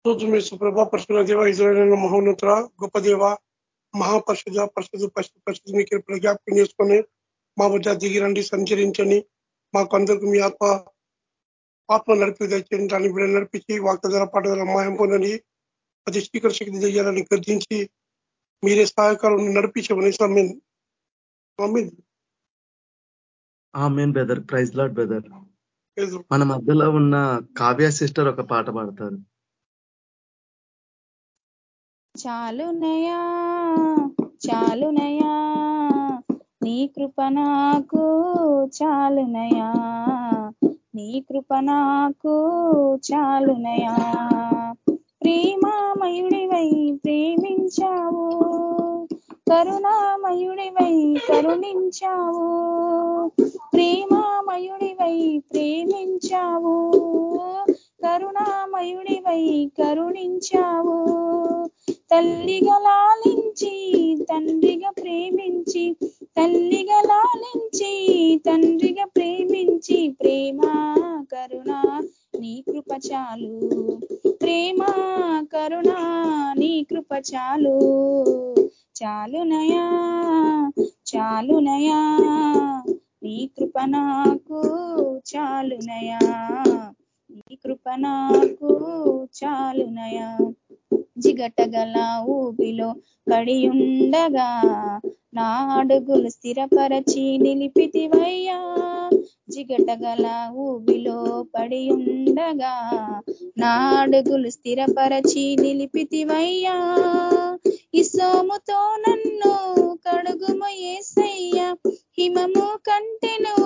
స్తోత్రం ప్రభా పరిశుభ్ర దేవ ఇజ్రాయల్ మహోన్నత గొప్ప దేవ మహాపరిషుధ పరిశుద్ధ పరిశుద్ధ పరిశుద్ధ మీకు జ్ఞాపకం చేసుకొని మా వద్ద దిగిరండి సంచరించండి. మాకు అందరికి మీ ఆత్మ ఆత్మ నడిపి తెచ్చండి దాన్ని బిడ్డ నడిపించి వాక్తధర పాటధర మాయం పొందని అది స్పీకర్ శక్తి దయ్యాలని గర్జించి మీరే సహాయకాలం నడిపించమని Samin. Amen brother. Praise lord brother. మన మధ్యలో ఉన్న కావ్య సిస్టర్ ఒక పాట పాడతారు. చాలునయా? చాలునయా? నీ కృప నాకు చాలునయా? నీ కృప నాకు చాలునయా? ప్రేమామయుడివై ప్రేమించావు. కరుణామయుడివై కరుణించావు. ప్రేమామయుడివై ప్రేమించావు. కరుణామయుడివై కరుణించావు. తల్లిగా లాలించి తండ్రిగా ప్రేమించి తల్లిగా లాలించి తండ్రిగా ప్రేమించి ప్రేమ కరుణ నీ కృప చాలు. ప్రేమ కరుణ నీ కృప చాలు. చాలునయా చాలునయా నీ కృప నాకు చాలునయా. నీ కృప నాకు చాలునయా. జిగటగల ఊపిలో కడియుండగా నా అడుగులు స్థిరపరచి నిలిపితివయ్యా. జిగటగల ఊబిలో పడియుండగా నా అడుగులు స్థిరపరచి నిలిపితివయ్యా. ఇసోముతో నన్ను కడుగుమ ఏసయ్యా. హిమము కంటెను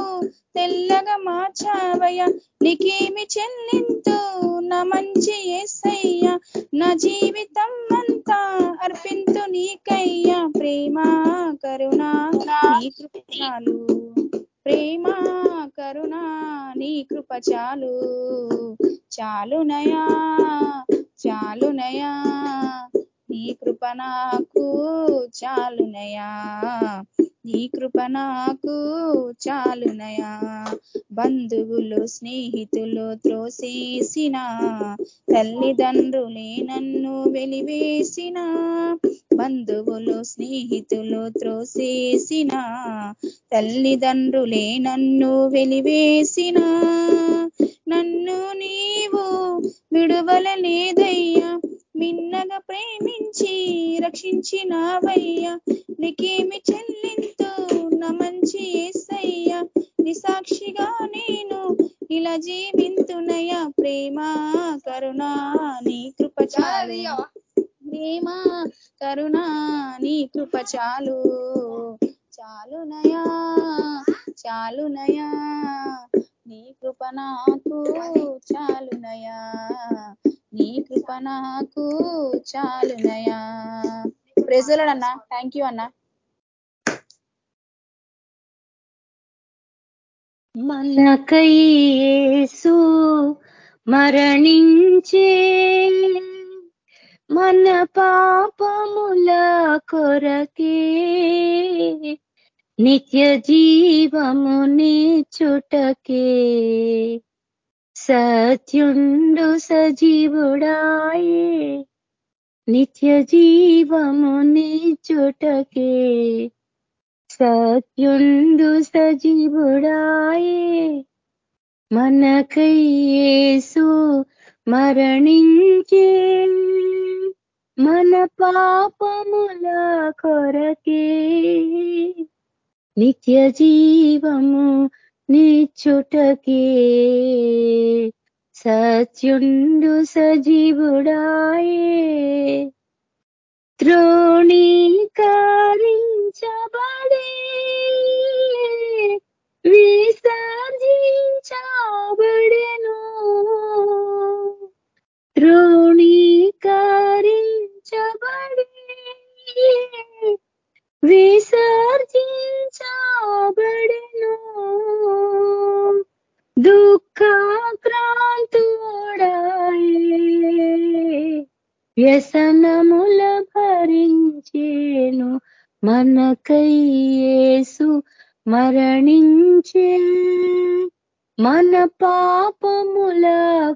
తెల్లగా మార్చావయ్య. నీకేమి చెల్లింతు? నా మంచి ఏసయ్యా. నా జీవితం అంతా అర్పింతు నీకయ్యా. ప్రేమ కరుణా నీ కృప చాలు ప్రేమ కరుణా నీ కృప చాలు చాలునయా చాలునయా. నీ కృప నాకు చాలునయా. నీ కృప నాకు చాలునయా. బంధువులు స్నేహితులు త్రోసేసిన తల్లిదండ్రులే నన్ను వెలివేసిన బంధువులు స్నేహితులు త్రోసేసిన తల్లిదండ్రులే నన్ను వెలివేసిన. నన్ను నీవు విడువలలేదయ్యా. మిన్నగా ప్రేమించి రక్షించినావయ్యా. నీకేమి చెల్లింతు నా మంచి ఏసయ్యా. నిసాక్షిగా నేను ఇలా జీవింతునయ్యా. ప్రేమ కరుణా నీ కృప చాలు. ప్రేమ కరుణా నీ కృప చాలు. చాలునయా చాలునయా నీ కృప నాకు చాలునయా నీ కృప నాకు చాలునయా. ప్రెజలాడు అన్న. థ్యాంక్ యూ అన్న. మనకయ్యేసు మరణించే మన పాపముల కొరకే నిత్య జీవముని చుటకే సత్యుండు సజీవుడాయే నిత్య జీవము చుటకే. సత్యుండు సజీవుడాయే మనకయ్యేసు మరణించే. మన పాపముల కొరకే నిత్య జీవము నిచ్చుటకే సత్యుండు సజీవుడాయే. త్రోణీకరించబడే విసర్జించబడెను. త్రోణీకరించబడే విసర్జించబడెను. దుఃఖాక్రాంతుడాయే వ్యసనముల భరించేను. మనకయ్యేసు మరణించే మన పాపముల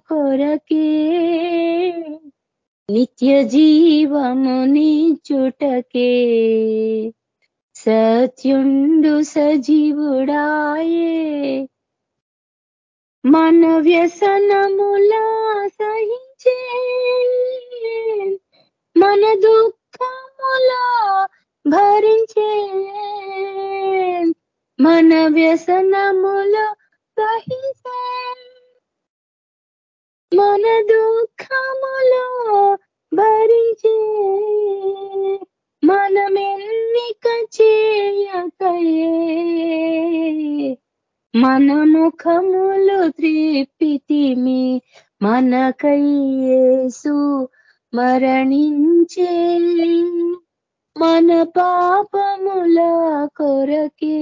కొరకే నిత్య జీవముని చుటకే సత్యుండు సజీవుడాయే. మన వ్యసనములా సహించే మన దుఃఖములా భరించే మన వ్యసనములో సహించే మన దుఃఖములో భరించే మనమెన్నిక చేయకయే మన ముఖములు త్రిప్పితిమి మనకయ్యేసు మరణించే. మన పాపముల కొరకే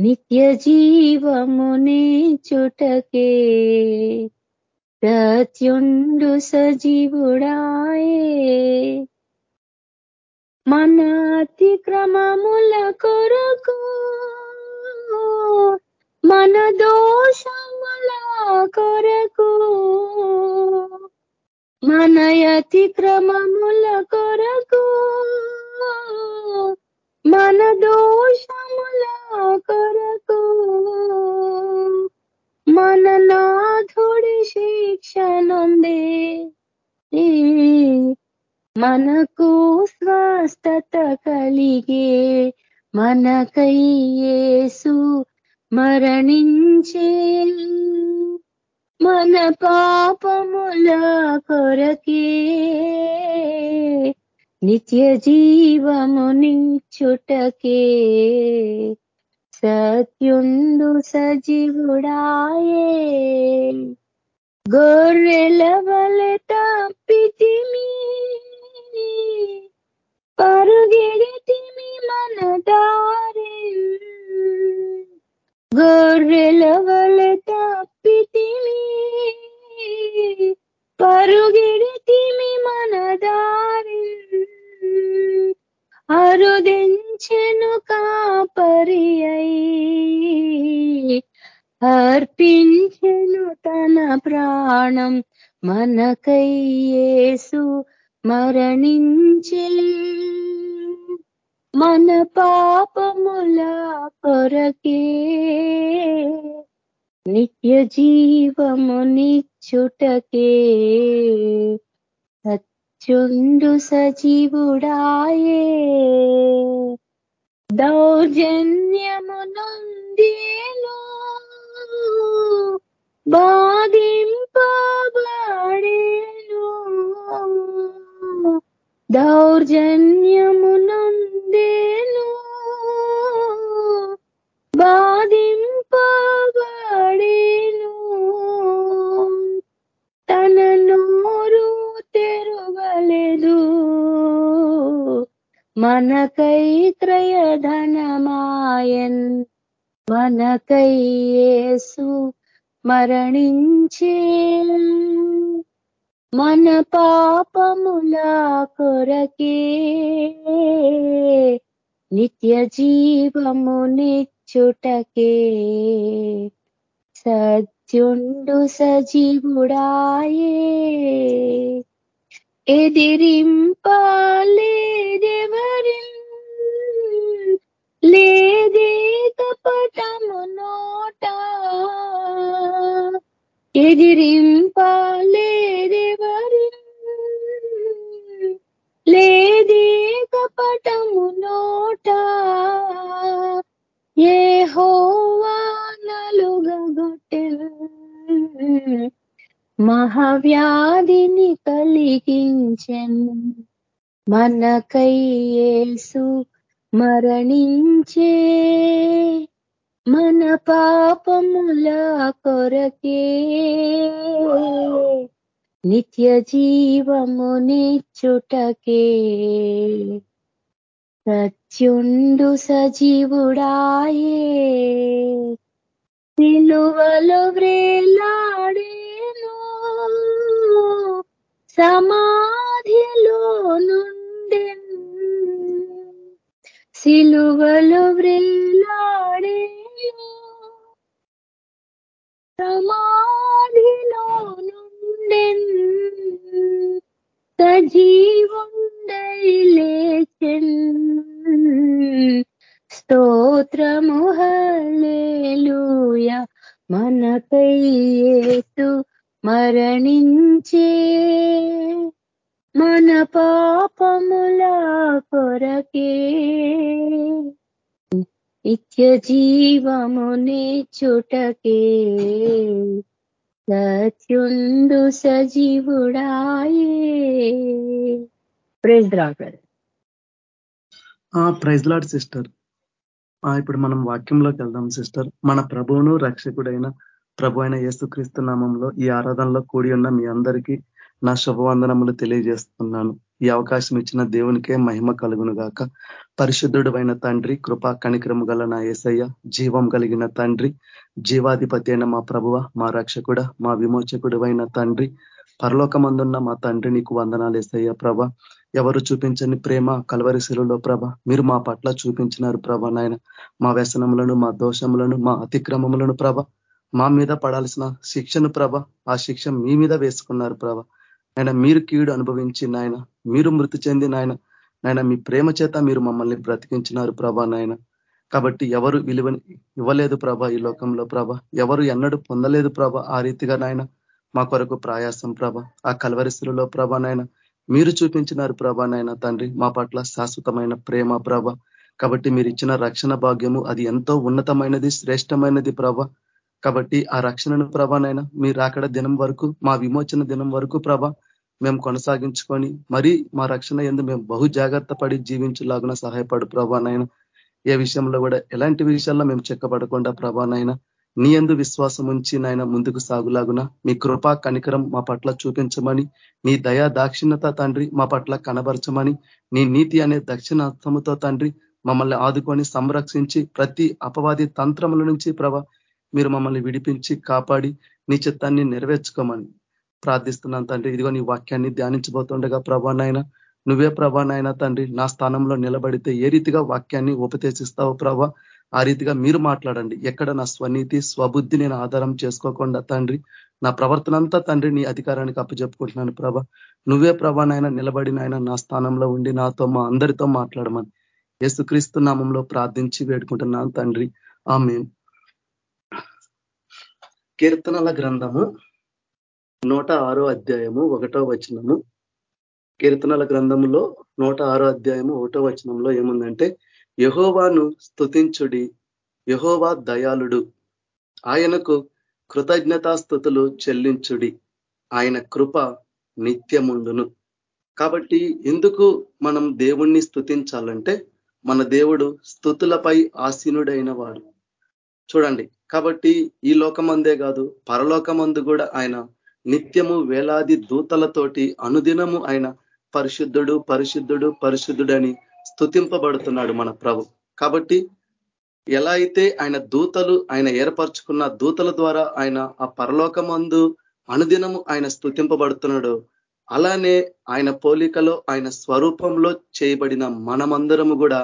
నిత్య జీవముని చుటకే. సత్యుండు సజీవుడాయే. మన అతిక్రమముల కొరకు మన దోషముల కొరకు మన అతిక్రమముల కొరకు మన దోషముల కొరకు మన నాథుడి శిక్ష నుండి మనకు స్వస్థత కలిగే మనకయ్యేసు మరణించే మన పాపముల కొరకే నిత్య జీవము నించుటకే సత్యుండు సజీవుడాయే. గొర్రెల వలె తప్పితిమీ పరుగెడితిమి మన దారి. గొర్రెల వలె తప్పితిమి పరుగెడితిమి మన దారి. అరుదించెను కాపరి అయి. అర్పించెను తన ప్రాణం మనకయ్యేసు మరణించే. మన పాపముల కొరకే నిత్య జీవము నిచ్చుటకే సత్యుండు సజీవుడాయే. దౌర్జన్యము నొందేను బాధింపబడేను. దౌర్జన్యము నొందేను బాధింపబడేను. తన నోరు తెరువలేదు. మనకై క్రయధనమాయన్ మనకై యేసు మరణించే మన పాపముల కొరకే నిత్య జీవము నిచ్చుటకే. సత్యుండు సజీవుడాయే ఎదిరింపాలేదెవరి లేదే కపటము నోట. ఎదిరింపాలేదెవరి? లేదే కపటము నోట ఏ హోవానలుగొట్టెను మహావ్యాధిని కలిగించెను. మనకయ్యేసు మరణించే మన పాపముల కొరకే నిత్య జీవము నిచ్చుటకే. సత్యుండు సజీవుడాయే. నిలువలు వ్రేలాడేను సమాధిలో నుండెన్. సిలువలు వ్రేలాడే ప్రమాదిలో నుండెన్ సజీవుండై లేచెన్. స్తోత్రము హలేలుయ మనకయ్యేసు మరణించే. మన పాపముల కొరకే. నిత్య జీవమునే చుటకే సత్యుండు సజీవుడాయే. ప్రైజ్ రాగలరు ప్రైజ్ లాడ్ సిస్టర్ ఇప్పుడు మనం వాక్యంలోకి వెళ్దాం సిస్టర్ మన ప్రభువును రక్షకుడైన ప్రభు అయిన యేసుక్రీస్తు నామంలో ఈ ఆరాధనలో కూడి ఉన్న మీ అందరికీ నా శుభవందనములు తెలియజేస్తున్నాను. ఈ అవకాశం ఇచ్చిన దేవునికే మహిమ కలుగును గాక పరిశుద్ధుడు అయిన తండ్రి కృపా కణిక్రము గల నా ఏసయ్య జీవం కలిగిన తండ్రి జీవాధిపతి అయిన మా ప్రభువ మా రక్షకుడ మా విమోచకుడు అయిన తండ్రి పరలోకమందున్న మా తండ్రి నీకు వందనాలు ఏసయ్య ప్రభ. ఎవరు చూపించని ప్రేమ కలవరిశిలలో ప్రభ. మీరు మా పట్ల చూపించినారు ప్రభ నాయన. మా వ్యసనములను మా దోషములను మా అతిక్రమములను ప్రభ. మా మీద పడాల్సిన శిక్షను ప్రభ. ఆ శిక్ష మీ మీద వేసుకున్నారు ప్రభ. ఆయన మీరు కీడు అనుభవించి నాయన మీరు మృతి చెంది నాయన నాయన మీ ప్రేమ చేత మీరు మమ్మల్ని బ్రతికించినారు ప్రభా నాయన. కాబట్టి ఎవరు విలువ ఇవ్వలేదు ప్రభ ఈ లోకంలో ప్రభ. ఎవరు ఎన్నడూ పొందలేదు ప్రభ ఆ రీతిగా నాయన. మా కొరకు ప్రయాసం ప్రభ. ఆ కలవరిశిలలో ప్రభ నాయన మీరు చూపించినారు ప్రభా నాయన తండ్రి మా పట్ల శాశ్వతమైన ప్రేమ ప్రభ. కాబట్టి మీరు ఇచ్చిన రక్షణ భాగ్యము అది ఎంతో ఉన్నతమైనది శ్రేష్టమైనది ప్రభ. కాబట్టి ఆ రక్షణను ప్రభానైనా మీరు అక్కడ దినం వరకు మా విమోచన దినం వరకు ప్రభ మేము కొనసాగించుకొని మరీ మా రక్షణ ఎందు మేము బహు జాగ్రత్త పడి జీవించలాగున సహాయపడు ప్రభానైనా ఏ విషయంలో కూడా ఎలాంటి విషయాల్లో మేము చెక్కబడకుండా ప్రభానైనా నీ ఎందు విశ్వాసం ఉంచి నాయన ముందుకు సాగులాగున మీ కృపా కనికరం మా పట్ల చూపించమని నీ దయా దాక్షిణ్యత తండ్రి మా పట్ల కనబరచమని నీ నీతి అనే దక్షిణార్థముతో తండ్రి మమ్మల్ని ఆదుకొని సంరక్షించి ప్రతి అపవాది తంత్రముల నుంచి ప్రభ మీరు మమ్మల్ని విడిపించి కాపాడి నీ చిత్తాన్ని నెరవేర్చుకోమని. ప్రార్థిస్తున్నాను తండ్రి. ఇదిగో నీ వాక్యాన్ని ధ్యానించబోతుండగా ప్రభానైనా నువ్వే ప్రభానైనా తండ్రి నా స్థానంలో నిలబడితే ఏ రీతిగా వాక్యాన్ని ఉపదేశిస్తావు ప్రభా ఆ రీతిగా మీరు మాట్లాడండి. ఎక్కడ నా స్వనీతి స్వబుద్ధి నేను ఆధారం చేసుకోకుండా తండ్రి నా ప్రవర్తన అంతా తండ్రి నీ అధికారానికి అప్పచెప్పుకుంటున్నాను ప్రభ. నువ్వే ప్రభానైనా నిలబడినైనా నా స్థానంలో ఉండి నాతో మా అందరితో మాట్లాడమని యేసుక్రీస్తు నామంలో ప్రార్థించి వేడుకుంటున్నాను తండ్రి. ఆమె కీర్తనల గ్రంథము నూట ఆరో అధ్యాయము ఒకటో వచనము. కీర్తనల గ్రంథములో నూట ఆరో అధ్యాయము ఒకటో వచనంలో ఏముందంటే యహోవాను స్థుతించుడి యహోవా దయాళుడు. ఆయనకు కృతజ్ఞతాస్థుతులు చెల్లించుడి. ఆయన కృప నిత్యముండును కాబట్టి ఎందుకు మనం దేవుణ్ణి స్థుతించాలంటే మన దేవుడు స్థుతులపై ఆసీనుడైన వాడు చూడండి కాబట్టి ఈ లోకమందే కాదు పరలోకమందు కూడా ఆయన నిత్యము వేలాది దూతలతోటి అనుదినము ఆయన పరిశుద్ధుడు పరిశుద్ధుడు పరిశుద్ధుడని స్థుతింపబడుతున్నాడు మన ప్రభు. కాబట్టి ఎలా అయితే ఆయన దూతలు ఆయన ఏర్పరచుకున్న దూతల ద్వారా ఆయన ఆ పరలోకమందు అనుదినము ఆయన స్థుతింపబడుతున్నాడు అలానే ఆయన పోలికలో ఆయన స్వరూపంలో చేయబడిన మనమందరము కూడా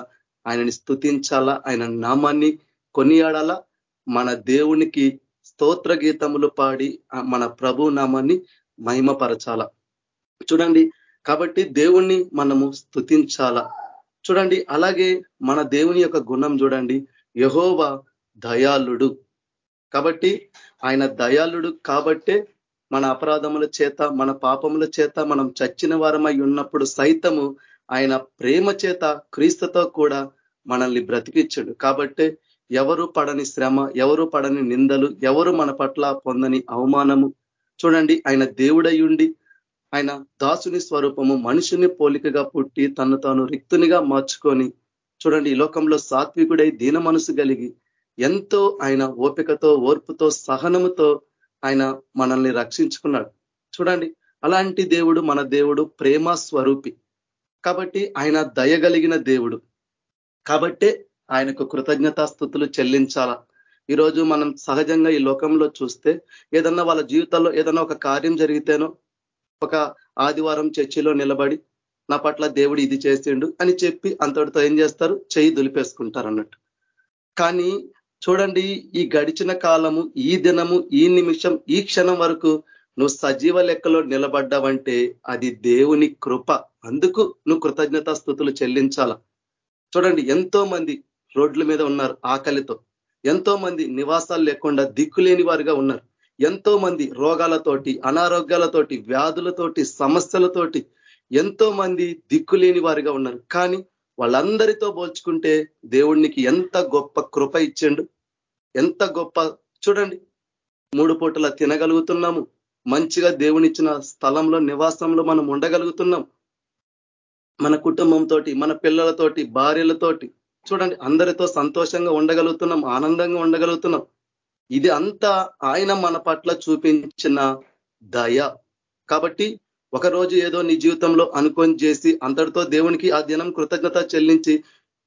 ఆయనని స్థుతించాలా ఆయన నామాన్ని కొనియాడాలా మన దేవునికి స్తోత్ర గీతములు పాడి మన ప్రభు నామాన్ని మహిమపరచాల. చూడండి కాబట్టి దేవుణ్ణి మనము స్థుతించాల చూడండి అలాగే మన దేవుని యొక్క గుణం చూడండి. యహోవ దయాళుడు. కాబట్టి ఆయన దయాళుడు కాబట్టే మన అపరాధముల చేత మన పాపముల చేత మనం చచ్చిన వారమై ఉన్నప్పుడు సైతము ఆయన ప్రేమ చేత క్రీస్తుతో కూడా మనల్ని బ్రతికించడు. కాబట్టే ఎవరు పడని శ్రమ ఎవరు పడని నిందలు ఎవరు మన పట్ల పొందని అవమానము. చూడండి ఆయన దేవుడయుండి ఆయన దాసుని స్వరూపము మనుషుని పోలికగా పుట్టి తను తాను రిక్తునిగా మార్చుకొని చూడండి ఈ లోకంలో సాత్వికుడై దీన మనసు కలిగి ఎంతో ఆయన ఓపికతో ఓర్పుతో సహనముతో ఆయన మనల్ని రక్షించుకున్నాడు. చూడండి అలాంటి దేవుడు మన దేవుడు ప్రేమ స్వరూపి. కాబట్టి ఆయన దయగలిగిన దేవుడు. కాబట్టే ఆయనకు కృతజ్ఞతాస్థుతులు చెల్లించాల? ఈరోజు మనం సహజంగా ఈ లోకంలో చూస్తే ఏదన్నా వాళ్ళ జీవితాల్లో ఏదన్నా ఒక కార్యం జరిగితేనో ఒక ఆదివారం చర్చిలో నిలబడి నా పట్ల దేవుడు ఇది చేసిండు అని చెప్పి అంతటితో ఏం చేస్తారు? చెయ్యి దులిపేసుకుంటారు అన్నట్టు. కానీ చూడండి ఈ గడిచిన కాలము ఈ దినము ఈ నిమిషం ఈ క్షణం వరకు నువ్వు సజీవ లెక్కలో నిలబడ్డావంటే అది దేవుని కృప. అందుకు నువ్వు కృతజ్ఞతా స్థుతులు చెల్లించాల? చూడండి ఎంతో మంది రోడ్ల మీద ఉన్నారు ఆకలితో. ఎంతో మంది నివాసాలు లేకుండా దిక్కులేని వారుగా ఉన్నారు. ఎంతో మంది రోగాలతోటి అనారోగ్యాలతోటి వ్యాధులతోటి సమస్యలతోటి ఎంతో మంది దిక్కులేని వారిగా ఉన్నారు. కానీ వాళ్ళందరితో పోల్చుకుంటే దేవుడికి ఎంత గొప్ప కృప ఇచ్చిండు. ఎంత గొప్ప చూడండి మూడు పూటల తినగలుగుతున్నాము. మంచిగా దేవునిచ్చిన స్థలంలో నివాసంలో మనం ఉండగలుగుతున్నాం. మన కుటుంబంతో మన పిల్లలతోటి భార్యలతోటి చూడండి అందరితో సంతోషంగా ఉండగలుగుతున్నాం ఆనందంగా ఉండగలుగుతున్నాం. ఇది అంతా ఆయన మన పట్ల చూపించిన దయ. కాబట్టి ఒకరోజు ఏదో నీ జీవితంలో అనుకొని చేసి అంతటితో దేవునికి ఆ దినం కృతజ్ఞత చెల్లించి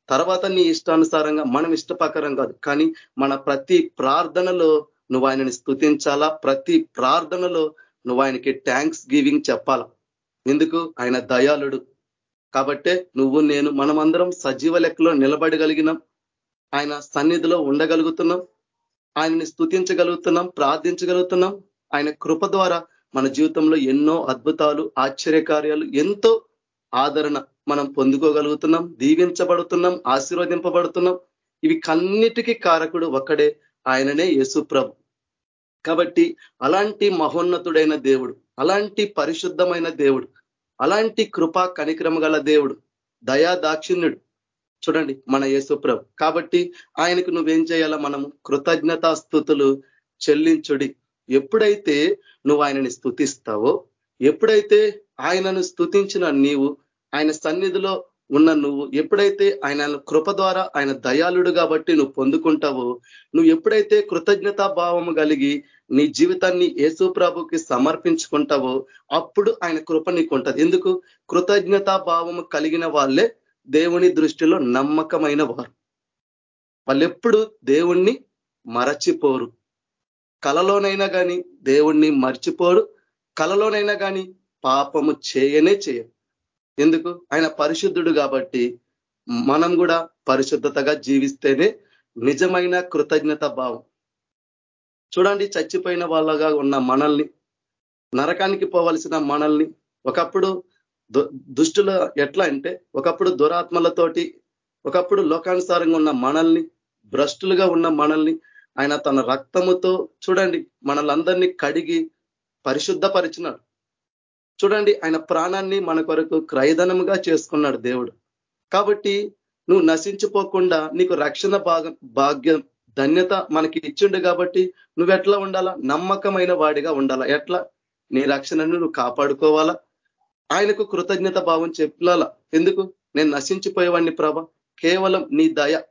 తర్వాత నీ ఇష్టానుసారంగా మనం ఇష్టపకరం కాదు కానీ మన ప్రతి ప్రార్థనలో నువ్వు ఆయనని స్థుతించాలా ప్రతి ప్రార్థనలో నువ్వు ఆయనకి థ్యాంక్స్ గివింగ్ చెప్పాలా? ఎందుకు? ఆయన దయాళుడు. కాబట్టే నువ్వు నేను మనమందరం సజీవ లెక్కలో నిలబడగలిగినాం. ఆయన సన్నిధిలో ఉండగలుగుతున్నాం. ఆయనని స్థుతించగలుగుతున్నాం ప్రార్థించగలుగుతున్నాం. ఆయన కృప ద్వారా మన జీవితంలో ఎన్నో అద్భుతాలు ఆశ్చర్యకార్యాలు ఎంతో ఆదరణ మనం పొందుకోగలుగుతున్నాం దీవించబడుతున్నాం ఆశీర్వదింపబడుతున్నాం. ఇవి కన్నిటికీ కారకుడు ఒక్కడే ఆయననే యేసుప్రభు. కాబట్టి అలాంటి మహోన్నతుడైన దేవుడు అలాంటి పరిశుద్ధమైన దేవుడు అలాంటి కృపా కనిక్రమ గల దేవుడు దయా దాక్షిణ్యుడు. చూడండి మన యేసుప్రభు కాబట్టి ఆయనకు నువ్వేం చేయాలా మనము? కృతజ్ఞతాస్థుతులు చెల్లించుడి. ఎప్పుడైతే నువ్వు ఆయనని స్థుతిస్తావో ఎప్పుడైతే ఆయనను స్థుతించిన నీవు ఆయన సన్నిధిలో ఉన్న నువ్వు ఎప్పుడైతే ఆయన కృప ద్వారా ఆయన దయాళుడు కాబట్టి నువ్వు పొందుకుంటావో నువ్వు ఎప్పుడైతే కృతజ్ఞతా భావము కలిగి నీ జీవితాన్ని యేసు ప్రభుకి సమర్పించుకుంటావో అప్పుడు ఆయన కృప నీకు ఉంటుంది ఎందుకు? కృతజ్ఞతా భావము కలిగిన వాళ్ళే దేవుని దృష్టిలో నమ్మకమైన వారు. వాళ్ళెప్పుడు దేవుణ్ణి మరచిపోరు. కలలోనైనా కానీ దేవుణ్ణి మర్చిపోరు. కలలోనైనా కానీ పాపము చేయనే చేయరు. ఎందుకు? ఆయన పరిశుద్ధుడు కాబట్టి మనం కూడా పరిశుద్ధతగా జీవిస్తేనే నిజమైన కృతజ్ఞత భావం. చూడండి చచ్చిపోయిన వాళ్ళగా ఉన్న మనల్ని నరకానికి పోవలసిన మనల్ని ఒకప్పుడు దుష్టుల ఎట్లా అంటే ఒకప్పుడు దురాత్మలతోటి ఒకప్పుడు లోకానుసారంగా ఉన్న మనల్ని భ్రష్టులుగా ఉన్న మనల్ని ఆయన తన రక్తముతో చూడండి మనలందరినీ కడిగి పరిశుద్ధపరిచినాడు. చూడండి ఆయన ప్రాణాన్ని మన కొరకు క్రయధనముగా చేసుకున్నాడు దేవుడు. కాబట్టి నువ్వు నశించిపోకుండా నీకు రక్షణ భాగం భాగ్యం ధన్యత మనకి ఇచ్చిండు కాబట్టి నువ్వెట్లా ఉండాలా? నమ్మకమైన వాడిగా ఉండాలా? ఎట్లా? నీ రక్షణను నువ్వు కాపాడుకోవాలా? ఆయనకు కృతజ్ఞత భావం చెప్పాలా? ఎందుకు? నేను నశించిపోయేవాడిని ప్రభ. కేవలం నీ దయ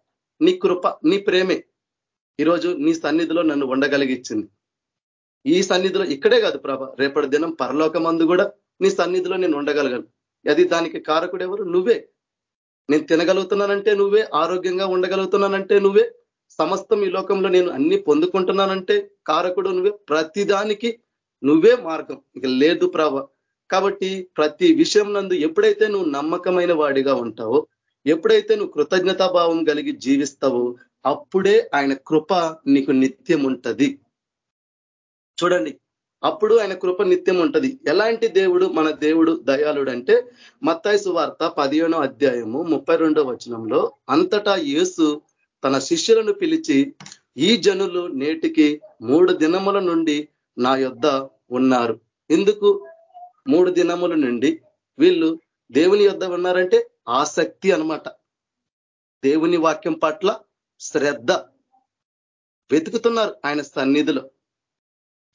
నీ కృప నీ ప్రేమే ఈరోజు నీ సన్నిధిలో నన్ను ఉండగలిగించింది ఈ సన్నిధిలో ఇక్కడే కాదు ప్రభ. రేపటి దినం పరలోకమందు కూడా నీ సన్నిధిలో నేను ఉండగలగను. అది దానికి కారకుడు ఎవరు నువ్వే. నేను తినగలుగుతున్నానంటే నువ్వే ఆరోగ్యంగా ఉండగలుగుతున్నానంటే నువ్వే. సమస్తం ఈ లోకంలో నేను అన్ని పొందుకుంటున్నానంటే కారకుడు నువ్వే ప్రతిదానికి నువ్వే మార్గం. ఇక లేదు ప్రభ. కాబట్టి ప్రతి విషయం నందు ఎప్పుడైతే నువ్వు నమ్మకమైన వాడిగా ఉంటావో ఎప్పుడైతే నువ్వు కృతజ్ఞతాభావం కలిగి జీవిస్తావో అప్పుడే ఆయన కృప నీకు నిత్యం ఉంటది. చూడండి అప్పుడు ఆయన కృప నిత్యం ఉంటది. ఎలాంటి దేవుడు మన దేవుడు దయాళుడు అంటే మత్తాయి సువార్త పదిహేనో అధ్యాయము ముప్పై వచనంలో అంతటా యేసు తన శిష్యులను పిలిచి ఈ జనులు నేటికి మూడు దినముల నుండి నా యొద్ద ఉన్నారు. ఎందుకు మూడు దినముల నుండి? వీళ్ళు దేవుని యొద్ద ఉన్నారంటే ఆసక్తి అనమాట దేవుని వాక్యం పట్ల శ్రద్ధ. వెతుకుతున్నారు ఆయన సన్నిధిలో.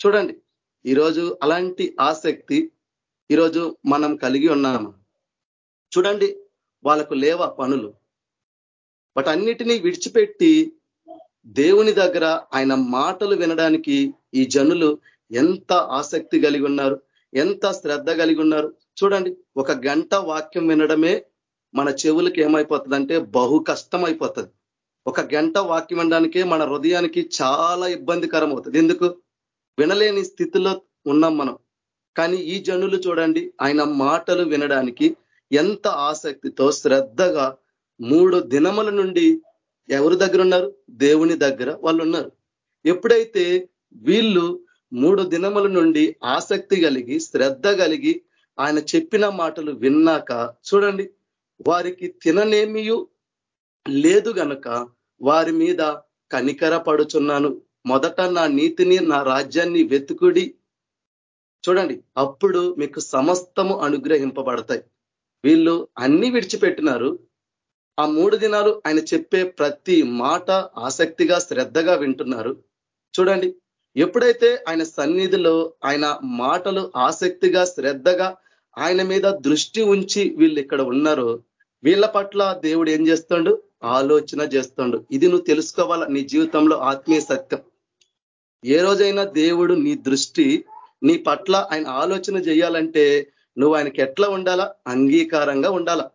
చూడండి ఈరోజు అలాంటి ఆసక్తి ఈరోజు మనం కలిగి ఉన్నాము? చూడండి వాళ్ళకు లేవ పనులు? వాటన్నిటినీ విడిచిపెట్టి దేవుని దగ్గర ఆయన మాటలు వినడానికి ఈ జనులు ఎంత ఆసక్తి కలిగి ఉన్నారు ఎంత శ్రద్ధ కలిగి ఉన్నారు. చూడండి ఒక గంట వాక్యం వినడమే మన చెవులకు ఏమైపోతుందంటే బహు కష్టం అయిపోతుంది ఒక గంట వాక్యం వినడానికే మన హృదయానికి చాలా ఇబ్బందికరం అవుతుంది ఎందుకు? వినలేని స్థితిలో ఉన్నాం మనం. కానీ ఈ జనులు చూడండి ఆయన మాటలు వినడానికి ఎంత ఆసక్తితో శ్రద్ధగా మూడు దినముల నుండి ఎవరి దగ్గర ఉన్నారు? దేవుని దగ్గర వాళ్ళు ఉన్నారు. ఎప్పుడైతే వీళ్ళు మూడు దినముల నుండి ఆసక్తి కలిగి శ్రద్ధ కలిగి ఆయన చెప్పిన మాటలు విన్నాక చూడండి వారికి తిననేమియు లేదు గనక వారి మీద కనికర పడుచున్నాను మొదట నా నీతిని నా రాజ్యాన్ని వెతుకుడి. చూడండి అప్పుడు మీకు సమస్తము అనుగ్రహింపబడతాయి. వీళ్ళు అన్ని విడిచిపెట్టినారు. ఆ మూడు దినాలు ఆయన చెప్పే ప్రతి మాట ఆసక్తిగా శ్రద్ధగా వింటున్నారు. చూడండి ఎప్పుడైతే ఆయన సన్నిధిలో ఆయన మాటలు ఆసక్తిగా శ్రద్ధగా ఆయన మీద దృష్టి ఉంచి వీళ్ళు ఇక్కడ ఉన్నారో వీళ్ళ పట్ల దేవుడు ఏం చేస్తాడు? ఆలోచన చేస్తాడు. ఇది నువ్వు తెలుసుకోవాలా? నీ జీవితంలో ఆత్మీయ సత్యం. ఏ రోజైనా దేవుడు నీ దృష్టి నీ పట్ల ఆయన ఆలోచన చేయాలంటే నువ్వు ఆయనకి ఎట్లా ఉండాలా? అంగీకారంగా ఉండాలా?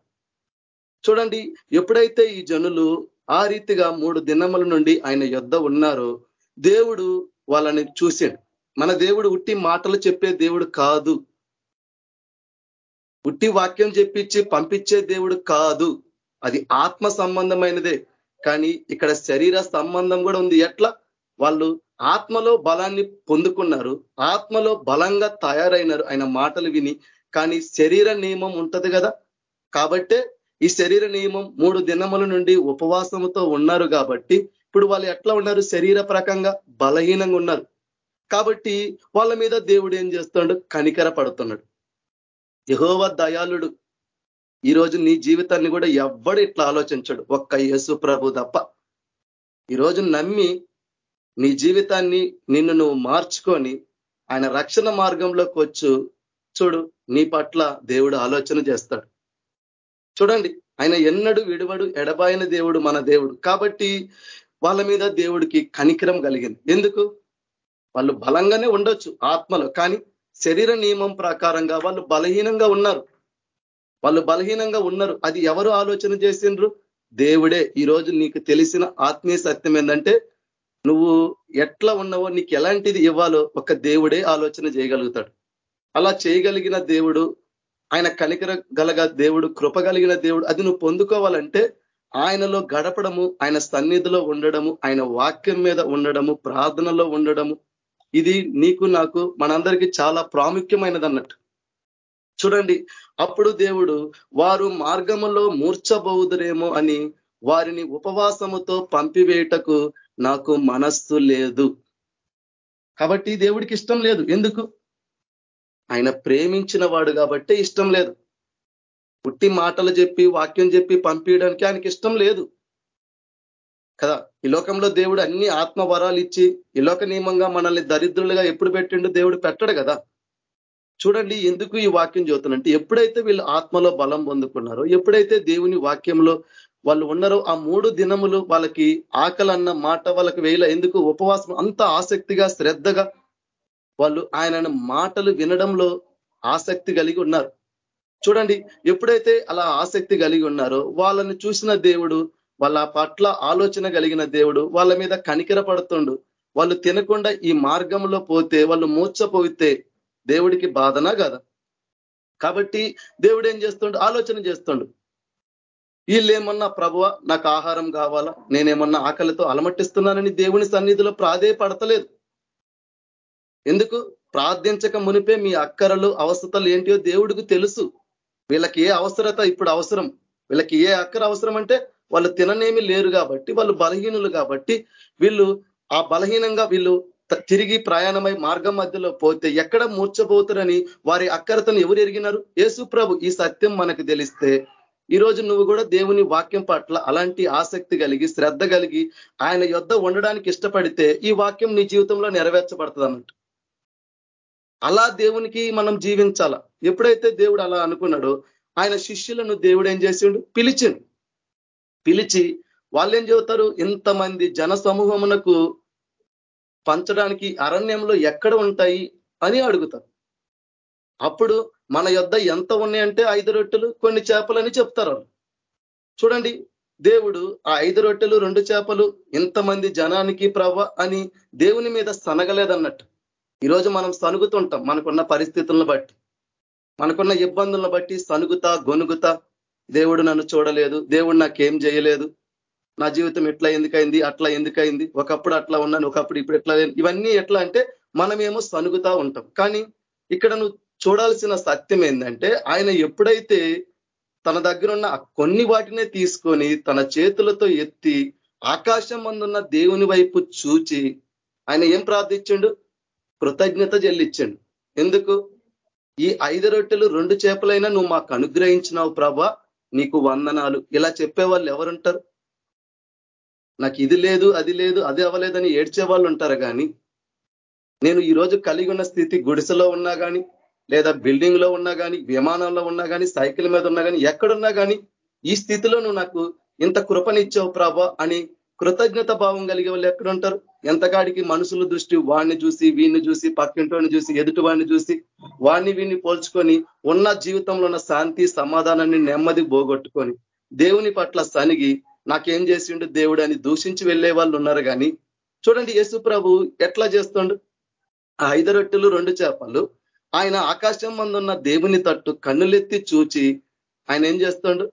చూడండి ఎప్పుడైతే ఈ జనులు ఆ రీతిగా మూడు దినముల నుండి ఆయన యుద్ధ ఉన్నారో దేవుడు వాళ్ళని చూశాడు. మన దేవుడు ఉట్టి మాటలు చెప్పే దేవుడు కాదు. ఉట్టి వాక్యం చెప్పించి పంపించే దేవుడు కాదు. అది ఆత్మ సంబంధమైనదే. కానీ ఇక్కడ శరీర సంబంధం కూడా ఉంది. ఎట్లా? వాళ్ళు ఆత్మలో బలాన్ని పొందుకున్నారు. ఆత్మలో బలంగా తయారైనారు. ఆయన మాటలు విని. కానీ శరీర నియమం ఉంటది కదా? కాబట్టే ఈ శరీర నియమం మూడు దినముల నుండి ఉపవాసముతో ఉన్నారు కాబట్టి ఇప్పుడు వాళ్ళు ఎట్లా ఉన్నారు? శరీర ప్రకంగా బలహీనంగా ఉన్నారు. కాబట్టి వాళ్ళ మీద దేవుడు ఏం చేస్తున్నాడు కనికర పడుతున్నాడు. యహోవ దయాళుడు. ఈరోజు నీ జీవితాన్ని కూడా ఎవ్వడు ఇట్లా ఆలోచించడు? ఒక్క యేసు ప్రభు తప్ప. ఈరోజు నమ్మి నీ జీవితాన్ని నిన్ను నువ్వు మార్చుకొని ఆయన రక్షణ మార్గంలోకి వచ్చు చూడు నీ పట్ల దేవుడు ఆలోచన చేస్తాడు. చూడండి ఆయన ఎన్నడు విడువడు ఎడబాయిన దేవుడు మన దేవుడు. కాబట్టి వాళ్ళ మీద దేవుడికి కనికరం కలిగింది. ఎందుకు? వాళ్ళు బలంగానే ఉండొచ్చు ఆత్మలో కానీ శరీర నియమం ప్రకారంగా వాళ్ళు బలహీనంగా ఉన్నారు. వాళ్ళు బలహీనంగా ఉన్నారు. అది ఎవరు ఆలోచన చేసిండ్రు? దేవుడే. ఈరోజు నీకు తెలిసిన ఆత్మీయ సత్యం ఏంటంటే నువ్వు ఎట్లా ఉన్నావో నీకు ఎలాంటిది ఇవ్వాలో ఒక దేవుడే ఆలోచన చేయగలుగుతాడు. అలా చేయగలిగిన దేవుడు ఆయన కలికర గలగ దేవుడు కృప కలిగిన దేవుడు. అది నువ్వు పొందుకోవాలంటే ఆయనలో గడపడము ఆయన సన్నిధిలో ఉండడము ఆయన వాక్యం మీద ఉండడము ప్రార్థనలో ఉండడము. ఇది నీకు నాకు మనందరికీ చాలా ప్రాముఖ్యమైనది అన్నట్టు. చూడండి అప్పుడు దేవుడు వారు మార్గములో మూర్చబోదురేమో అని వారిని ఉపవాసముతో పంపివేయటకు నాకు మనస్సు లేదు. కాబట్టి దేవుడికి ఇష్టం లేదు. ఎందుకు? ఆయన ప్రేమించిన వాడు కాబట్టే ఇష్టం లేదు. పుట్టి మాటలు చెప్పి వాక్యం చెప్పి పంపించడానికి ఆయనకి ఇష్టం లేదు. కదా ఈ లోకంలో దేవుడు అన్ని ఆత్మ వరాలు ఇచ్చి ఈ లోక నియమంగా మనల్ని దరిద్రులుగా ఎప్పుడు పెట్టిండు దేవుడు పెట్టడు కదా. చూడండి ఎందుకు ఈ వాక్యం చదువుతున్నంటే ఎప్పుడైతే వీళ్ళు ఆత్మలో బలం పొందుకున్నారో ఎప్పుడైతే దేవుని వాక్యంలో వాళ్ళు ఉన్నారో ఆ మూడు దినములు వాళ్ళకి ఆకలన్న మాట వాళ్ళకి వేయల. ఎందుకు? ఉపవాసం అంత ఆసక్తిగా శ్రద్ధగా వాళ్ళు ఆయన మాటలు వినడంలో ఆసక్తి కలిగి ఉన్నారు. చూడండి ఎప్పుడైతే అలా ఆసక్తి కలిగి ఉన్నారో వాళ్ళని చూసిన దేవుడు వాళ్ళ పట్ల ఆలోచన కలిగిన దేవుడు వాళ్ళ మీద కనికర పడుతుండు వాళ్ళు తినకుండా ఈ మార్గంలో పోతే వాళ్ళు మూర్చపోతే దేవుడికి బాధనా కదా? కాబట్టి దేవుడు ఏం చేస్తుండు? ఆలోచన చేస్తుండు. వీళ్ళు ఏమన్నా ప్రభువ నాకు ఆహారం కావాలా? నేనేమన్నా ఆకలితో అలమట్టిస్తున్నానని దేవుని సన్నిధిలో ప్రాధేయపడతలేదు. ఎందుకు? ప్రార్థించక మునిపే మీ అక్కరలు అవసరతలు ఏంటియో దేవుడికి తెలుసు. వీళ్ళకి ఏ అవసరత ఇప్పుడు అవసరం? వీళ్ళకి ఏ అక్కర అవసరం అంటే వాళ్ళు తిననేమి లేరు కాబట్టి వాళ్ళు బలహీనులు కాబట్టి వీళ్ళు ఆ బలహీనంగా వీళ్ళు తిరిగి ప్రయాణమై మార్గం మధ్యలో పోతే ఎక్కడ మూర్చబోతారని వారి అక్కరతను ఎవరు ఎరిగినారు? యేసు ప్రభు. ఈ సత్యం మనకు తెలిస్తే ఈరోజు నువ్వు కూడా దేవుని వాక్యం పట్ల అలాంటి ఆసక్తి కలిగి శ్రద్ధ కలిగి ఆయన యుద్ధ ఉండడానికి ఇష్టపడితే ఈ వాక్యం నీ జీవితంలో నెరవేర్చబడుతుంది అన్నట్టు అలా దేవునికి మనం జీవించాల? ఎప్పుడైతే దేవుడు అలా అనుకున్నాడో ఆయన శిష్యులను దేవుడు ఏం చేసిండు? పిలిచిండు. పిలిచి వాళ్ళేం చెబుతారు? ఇంతమంది జన సమూహమునకు పంచడానికి అరణ్యంలో ఎక్కడ ఉంటాయి? అని అడుగుతారు. అప్పుడు మన యొద్ ఎంత ఉన్నాయంటే ఐదు రొట్టెలు కొన్ని చేపలని చెప్తారు చూడండి దేవుడు ఆ ఐదు రొట్టెలు రెండు చేపలు ఇంతమంది జనానికి ప్రవ అని దేవుని మీద సనగలేదన్నట్టు. ఈరోజు మనం సనుగుతుంటాం. మనకున్న పరిస్థితులను బట్టి. మనకున్న ఇబ్బందులను బట్టి సనుగుతా గొనుగుతా. దేవుడు నన్ను చూడలేదు. దేవుడు నాకేం చేయలేదు. నా జీవితం ఎట్లా ఎందుకైంది? అట్లా ఎందుకైంది? ఒకప్పుడు అట్లా ఉన్నాను. ఒకప్పుడు ఇప్పుడు ఎట్లా ఇవన్నీ ఎట్లా అంటే మనమేమో సనుగుతా ఉంటాం. కానీ ఇక్కడ నువ్వు చూడాల్సిన సత్యం ఏంటంటే ఆయన ఎప్పుడైతే తన దగ్గర ఉన్న కొన్ని వాటినే తీసుకొని తన చేతులతో ఎత్తి ఆకాశం మందున్న దేవుని వైపు చూచి ఆయన ఏం ప్రార్థించిండు? కృతజ్ఞత చెల్లించండు. ఎందుకు? ఈ ఐదు రొట్టెలు రెండు చేపలైనా నువ్వు మాకు అనుగ్రహించినావు ప్రభా. నీకు వందనాలు. ఇలా చెప్పే వాళ్ళు ఎవరుంటారు? నాకు ఇది లేదు అది లేదు అది అవ్వలేదని ఏడ్చే వాళ్ళు ఉంటారు కానీ నేను ఈరోజు కలిగి ఉన్న స్థితి గుడిసెలో ఉన్నా కానీ లేదా బిల్డింగ్లో ఉన్నా కానీ విమానంలో ఉన్నా కానీ సైకిల్ మీద ఉన్నా కానీ ఎక్కడున్నా కానీ ఈ స్థితిలో నువ్వు నాకు ఇంత కృపనిచ్చావు ప్రభా అని కృతజ్ఞత భావం కలిగే వాళ్ళు ఎక్కడుంటారు? ఎంతకాడికి మనుషుల దృష్టి వాడిని చూసి వీడిని చూసి పక్కింటోని చూసి ఎదుటి వాడిని చూసి వాడిని వీడిని పోల్చుకొని ఉన్న జీవితంలో ఉన్న శాంతి సమాధానాన్ని నెమ్మది పోగొట్టుకొని దేవుని పట్ల సనిగి నాకేం చేసిండు దేవుడు అని దూషించి వెళ్ళే వాళ్ళు ఉన్నారు కానీ చూడండి యేసు ప్రభు ఎట్లా చేస్తుండు? ఆ ఐదు రొట్టెలు రెండు చేపలు ఆయన ఆకాశం మందున్న దేవుని తట్టు కన్నులెత్తి చూచి ఆయన ఏం చేస్తుండు?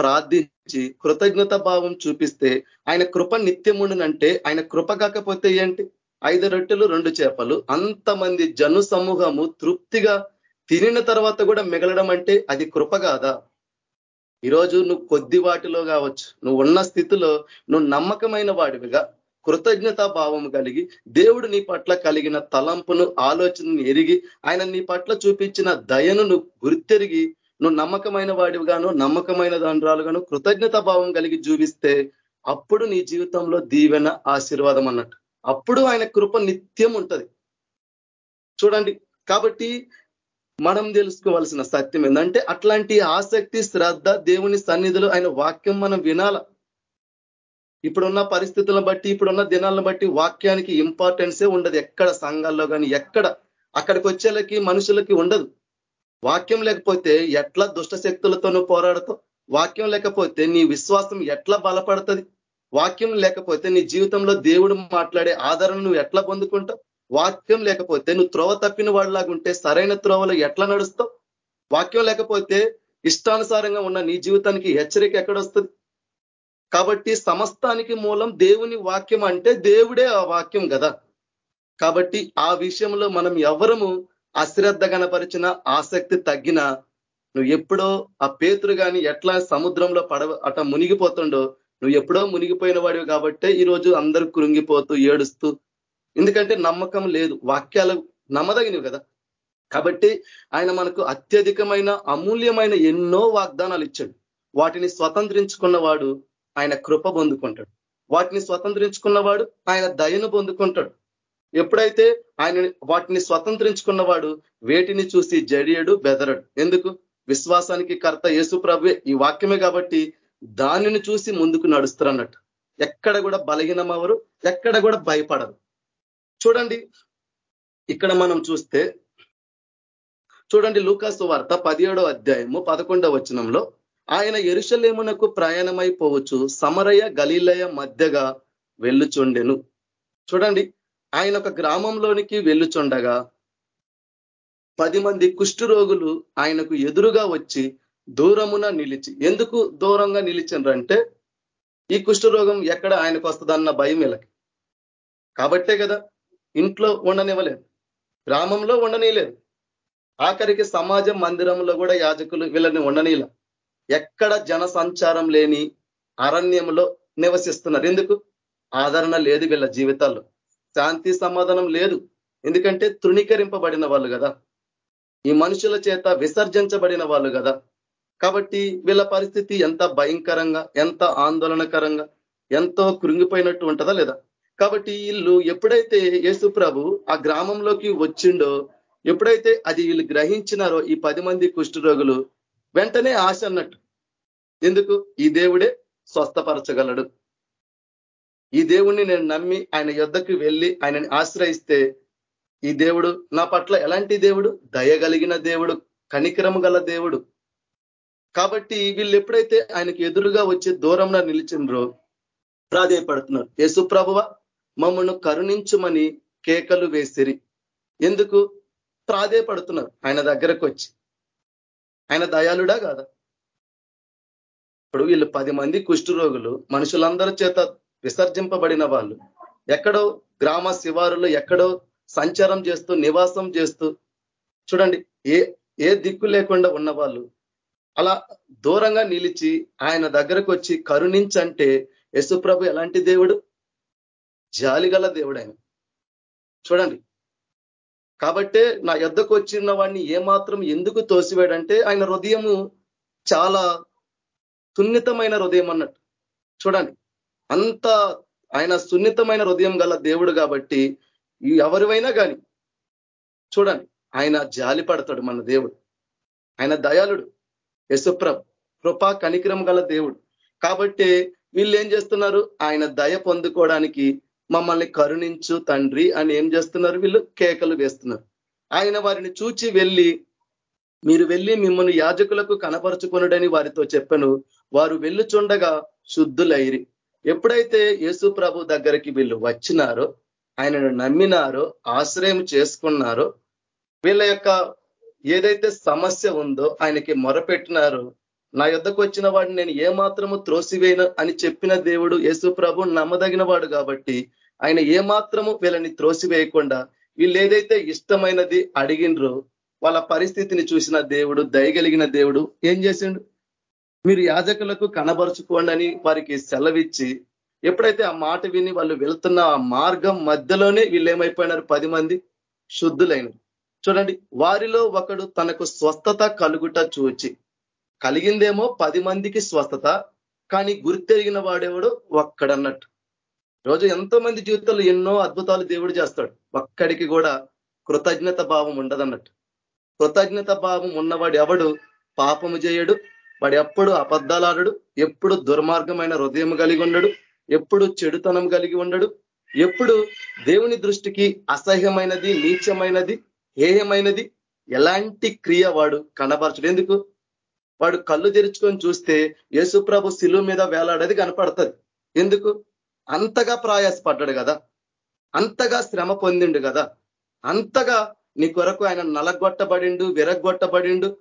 ప్రార్థించి కృతజ్ఞత భావం చూపిస్తే ఆయన కృప నిత్యముండునంటే ఆయన కృప కాకపోతే ఏంటి? ఐదు రొట్టెలు రెండు చేపలు. అంతమంది జను సమూహము తృప్తిగా తినిన తర్వాత కూడా మిగలడం అంటే అది కృప కాదా? ఈరోజు నువ్వు కొద్ది వాటిలో కావచ్చు. నువ్వు ఉన్న స్థితిలో నువ్వు నమ్మకమైన వాడివిగా కృతజ్ఞతా భావం కలిగి దేవుడు నీ పట్ల కలిగిన తలంపును ఆలోచనను ఎరిగి ఆయన నీ పట్ల చూపించిన దయను నువ్వు గుర్తెరిగి నువ్వు నమ్మకమైన వాడివిగాను నమ్మకమైన దండ్రాలుగాను కృతజ్ఞత భావం కలిగి చూపిస్తే అప్పుడు నీ జీవితంలో దీవెన ఆశీర్వాదం అన్నట్టు. అప్పుడు ఆయన కృప నిత్యం ఉంటుంది. చూడండి కాబట్టి మనం తెలుసుకోవాల్సిన సత్యం ఏంటంటే అట్లాంటి ఆసక్తి శ్రద్ధ దేవుని సన్నిధిలో ఆయన వాక్యం మనం వినాల. ఇప్పుడున్న పరిస్థితులను బట్టి ఇప్పుడున్న దినాలను బట్టి వాక్యానికి ఇంపార్టెన్సే ఉండదు. ఎక్కడ సంఘాల్లో కానీ ఎక్కడ. అక్కడికి వచ్చేలకి మనుషులకి ఉండదు. వాక్యం లేకపోతే ఎట్లా దుష్ట శక్తులతోనూ పోరాడతావు? వాక్యం లేకపోతే నీ విశ్వాసం ఎట్లా బలపడుతుంది? వాక్యం లేకపోతే నీ జీవితంలో దేవుడు మాట్లాడే ఆదరణ నువ్వు ఎట్లా పొందుకుంటావు? వాక్యం లేకపోతే నువ్వు త్రోవ తప్పిన వాడిలాగుంటే సరైన త్రోవలో ఎట్లా నడుస్తావు? వాక్యం లేకపోతే ఇష్టానుసారంగా ఉన్న నీ జీవితానికి హెచ్చరిక ఎక్కడొస్తుంది? కాబట్టి సమస్తానికి మూలం దేవుని వాక్యం అంటే దేవుడే ఆ వాక్యం కదా కాబట్టి ఆ విషయంలో మనం ఎవరము అశ్రద్ధ కనపరిచిన ఆసక్తి తగ్గిన నువ్వు ఎప్పుడో ఆ పేతురు కానీ ఎట్లా సముద్రంలో పడవ అట మునిగిపోతుండో నువ్వు ఎప్పుడో మునిగిపోయిన వాడివి కాబట్టే ఈరోజు అందరూ కృంగిపోతూ ఏడుస్తూ ఎందుకంటే నమ్మకం లేదు. వాక్యాలు నమ్మదగినవి కదా. కాబట్టి ఆయన మనకు అత్యధికమైన అమూల్యమైన ఎన్నో వాగ్దానాలు ఇచ్చాడు. వాటిని స్వతంత్రించుకున్నవాడు ఆయన కృప పొందుకుంటాడు. వాటిని స్వతంత్రించుకున్నవాడు ఆయన దయను పొందుకుంటాడు. ఎప్పుడైతే ఆయన వాటిని స్వతంత్రించుకున్నవాడు వేటిని చూసి జడియడు బెదరడు. ఎందుకు? విశ్వాసానికి కర్త యేసు ప్రభు ఈ వాక్యమే కాబట్టి దానిని చూసి ముందుకు నడుస్తారు అన్నట్టు ఎక్కడ కూడా బలహీనం అవరు ఎక్కడ కూడా భయపడరు. చూడండి ఇక్కడ మనం చూస్తే చూడండి లూకాసు వార్త పదిహేడో అధ్యాయము పదకొండవ వచనంలో ఆయన ఎరుషలేమునకు ప్రయాణమైపోవచ్చు సమరయ గలీలయ మధ్యగా వెళ్ళుచుండెను. చూడండి ఆయన ఒక గ్రామంలోనికి వెళ్ళుచుండగా పది మంది కుష్ఠరోగులు ఆయనకు ఎదురుగా వచ్చి దూరమున నిలిచి ఎందుకు దూరంగా నిలిచిండ్రంటే ఈ కుష్ఠరోగం ఎక్కడ ఆయనకు వస్తుందన్న భయం వీళ్ళకి. కాబట్టే కదా ఇంట్లో ఉండనివ్వలేదు గ్రామంలో ఉండనీయలేదు. ఆఖరికి సమాజం మందిరంలో కూడా యాజకులు వీళ్ళని ఉండనీల ఎక్కడ జన సంచారం లేని అరణ్యంలో నివసిస్తున్నారు. ఎందుకు? ఆదరణ లేదు వీళ్ళ జీవితాల్లో. శాంతి సమాధానం లేదు. ఎందుకంటే తృణీకరింపబడిన వాళ్ళు కదా. ఈ మనుషుల చేత విసర్జించబడిన వాళ్ళు కదా. కాబట్టి వీళ్ళ పరిస్థితి ఎంత భయంకరంగా ఎంత ఆందోళనకరంగా ఎంతో కృంగిపోయినట్టు ఉంటుందా లేదా? కాబట్టి వీళ్ళు ఎప్పుడైతే యేసు ప్రభు ఆ గ్రామంలోకి వచ్చిండో ఎప్పుడైతే అది వీళ్ళు గ్రహించినారో ఈ పది మంది కుష్ఠరోగులు వెంటనే ఆశ అన్నట్టు. ఎందుకు? ఈ దేవుడే స్వస్థపరచగలడు. ఈ దేవుణ్ణి నేను నమ్మి ఆయన యుద్ధకు వెళ్ళి ఆయనని ఆశ్రయిస్తే ఈ దేవుడు నా పట్ల ఎలాంటి దేవుడు? దయగలిగిన దేవుడు కనికరము గల దేవుడు. కాబట్టి వీళ్ళు ఎప్పుడైతే ఆయనకు ఎదురుగా వచ్చి దూరంలో నిలిచిండ్రో ప్రాధేయపడుతున్నారు. యేసు ప్రభువ మమ్మను కరుణించుమని కేకలు వేసిరి. ఎందుకు? ప్రాధేయపడుతున్నారు. ఆయన దగ్గరకు వచ్చి. ఆయన దయాళుడా కాదా? ఇప్పుడు వీళ్ళు పది మంది కుష్ఠరోగులు మనుషులందరి చేత విసర్జింపబడిన వాళ్ళు. ఎక్కడో గ్రామ శివారులో ఎక్కడో సంచారం చేస్తూ నివాసం చేస్తూ చూడండి ఏ ఏ దిక్కు లేకుండా ఉన్నవాళ్ళు. అలా దూరంగా నిలిచి ఆయన దగ్గరకు వచ్చి కరుణించంటే యశుప్రభు ఎలాంటి దేవుడు? జాలిగల దేవుడు ఆయన. చూడండి. కాబట్టే నా యొద్దకు వచ్చిన వాడిని ఏమాత్రం ఎందుకు తోసివేడంటే ఆయన హృదయము చాలా సున్నితమైన హృదయం అన్నట్టు. చూడండి. అంత ఆయన సున్నితమైన హృదయం గల దేవుడు కాబట్టి ఎవరివైనా కానీ చూడండి ఆయన జాలి పడతాడు మన దేవుడు. ఆయన దయాళుడు. యశుప్రభ కృపా కనికరం గల దేవుడు. కాబట్టి వీళ్ళు ఏం చేస్తున్నారు? ఆయన దయ పొందుకోవడానికి మమ్మల్ని కరుణించు తండ్రి అని ఏం చేస్తున్నారు వీళ్ళు? కేకలు వేస్తున్నారు. ఆయన వారిని చూచి వెళ్ళి మీరు వెళ్ళి మిమ్మల్ని యాజకులకు కనపరుచుకునుడని వారితో చెప్పను. వారు వెళ్ళుచుండగా శుద్ధులైరి. ఎప్పుడైతే యేసు ప్రభు దగ్గరికి వీళ్ళు వచ్చినారో ఆయనను నమ్మినారో ఆశ్రయం చేసుకున్నారో వీళ్ళ యొక్క ఏదైతే సమస్య ఉందో ఆయనకి మొరపెట్టినారో నా యుద్ధకు వచ్చిన వాడిని నేను ఏమాత్రము త్రోసివేయను అని చెప్పిన దేవుడు యేసు ప్రభు నమ్మదగిన వాడు కాబట్టి ఆయన ఏమాత్రము వీళ్ళని త్రోసివేయకుండా వీళ్ళు ఏదైతే ఇష్టమైనది అడిగినరో వాళ్ళ పరిస్థితిని చూసిన దేవుడు దయగలిగిన దేవుడు ఏం చేసిండు? మీరు యాజకులకు కనబరుచుకోండి అని వారికి సెలవిచ్చి ఎప్పుడైతే ఆ మాట విని వాళ్ళు వెళ్తున్న ఆ మార్గం మధ్యలోనే వీళ్ళు ఏమైపోయినారు? పది మంది శుద్ధులైనరు. చూడండి వారిలో ఒకడు తనకు స్వస్థత కలుగుట చూచి కలిగిందేమో పది మందికి స్వస్థత కానీ గుర్తెరిగిన వాడెవడు? ఒక్కడన్నట్టు. రోజు ఎంతో మంది జీవితంలో ఎన్నో అద్భుతాలు దేవుడు చేస్తాడు. ఒక్కడికి కూడా కృతజ్ఞత భావం ఉండదన్నట్టు. కృతజ్ఞత భావం ఉన్నవాడు ఎవడు? పాపము చేయడు వాడు ఎప్పుడు అబద్ధాలాడడు ఎప్పుడు దుర్మార్గమైన హృదయం కలిగి ఉండడు ఎప్పుడు చెడుతనం కలిగి ఉండడు ఎప్పుడు దేవుని దృష్టికి అసహ్యమైనది నీచమైనది హేయమైనది ఎలాంటి క్రియ వాడు కనపరచడు ఎందుకు? వాడు కళ్ళు తెరుచుకొని చూస్తే యేసుప్రభు శిలువు మీద వేలాడేది కనపడుతుంది. ఎందుకు? అంతగా ప్రయాసపడ్డాడు కదా. అంతగా శ్రమ పొందిండు కదా. అంతగా నీ కొరకు ఆయన నలగొట్టబడిండు విరగొట్టబడిండు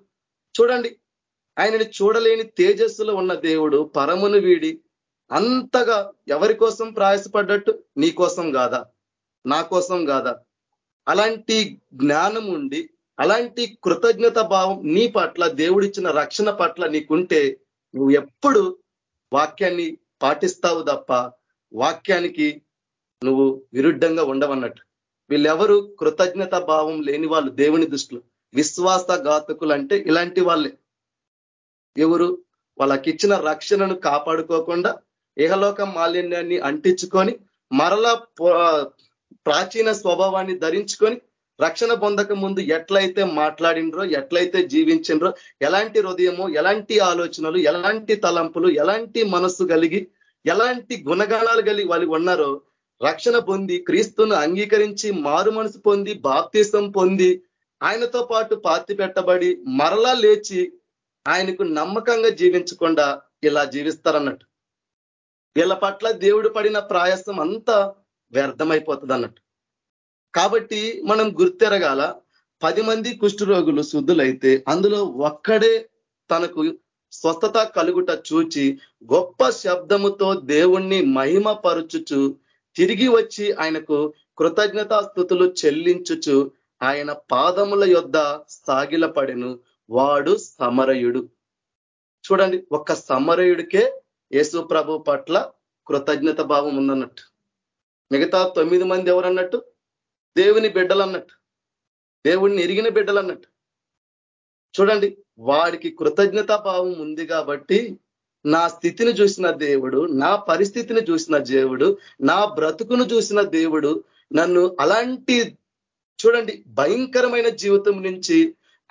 చూడండి ఆయనని చూడలేని తేజస్సులో ఉన్న దేవుడు పరమును వీడి అంతగా ఎవరి కోసం ప్రయాసపడ్డట్టు? నీ కోసం కాదా? నా కోసం కాదా? అలాంటి జ్ఞానం ఉండి అలాంటి కృతజ్ఞత భావం నీ పట్ల దేవుడిచ్చిన రక్షణ పట్ల నీకుంటే నువ్వు ఎప్పుడు వాక్యాన్ని పాటిస్తావు తప్ప వాక్యానికి నువ్వు విరుద్ధంగా ఉండవన్నట్టు. వీళ్ళెవరు కృతజ్ఞత భావం లేని వాళ్ళు? దేవుని దృష్టిలో విశ్వాస ఘాతకులు అంటే ఇలాంటి వాళ్ళే. ఎవరు? వాళ్ళకిచ్చిన రక్షణను కాపాడుకోకుండా ఏహలోక మాలిన్యాన్ని అంటించుకొని మరలా ప్రాచీన స్వభావాన్ని ధరించుకొని రక్షణ పొందక ముందు ఎట్లయితే మాట్లాడినరో ఎట్లయితే జీవించినరో ఎలాంటి హృదయము ఎలాంటి ఆలోచనలు ఎలాంటి తలంపులు ఎలాంటి మనస్సు కలిగి ఎలాంటి గుణగాణాలు కలిగి వాళ్ళు ఉన్నారో రక్షణ పొంది క్రీస్తును అంగీకరించి మారు మనసు పొంది బాప్తీసం పొంది ఆయనతో పాటు పాతి పెట్టబడి మరలా లేచి ఆయనకు నమ్మకంగా జీవించకుండా ఇలా జీవిస్తారన్నట్టు. వీళ్ళ పట్ల దేవుడు పడిన ప్రయాసం అంతా వ్యర్థమైపోతుంది అన్నట్టు కాబట్టి మనం గుర్తెరగాల పది మంది కుష్ఠరోగులు శుద్ధులైతే అందులో ఒక్కడే తనకు స్వస్థత కలుగుట చూచి గొప్ప శబ్దముతో దేవుణ్ణి మహిమపరుచుచు తిరిగి వచ్చి ఆయనకు కృతజ్ఞతాస్థుతులు చెల్లించుచు ఆయన పాదముల యొద్ద సాగిలపడెను. వాడు సమరయుడు. చూడండి ఒక్క సమరయుడికే యేసు ప్రభు పట్ల కృతజ్ఞత భావం ఉందన్నట్టు. మిగతా తొమ్మిది మంది ఎవరన్నట్టు? దేవుని బిడ్డలు అన్నట్టు దేవుడిని ఎరిగిన బిడ్డలు అన్నట్టు చూడండి వాడికి కృతజ్ఞతా భావం ఉంది కాబట్టి నా స్థితిని చూసిన దేవుడు నా పరిస్థితిని చూసిన దేవుడు నా బ్రతుకును చూసిన దేవుడు నన్ను అలాంటి చూడండి భయంకరమైన జీవితం నుంచి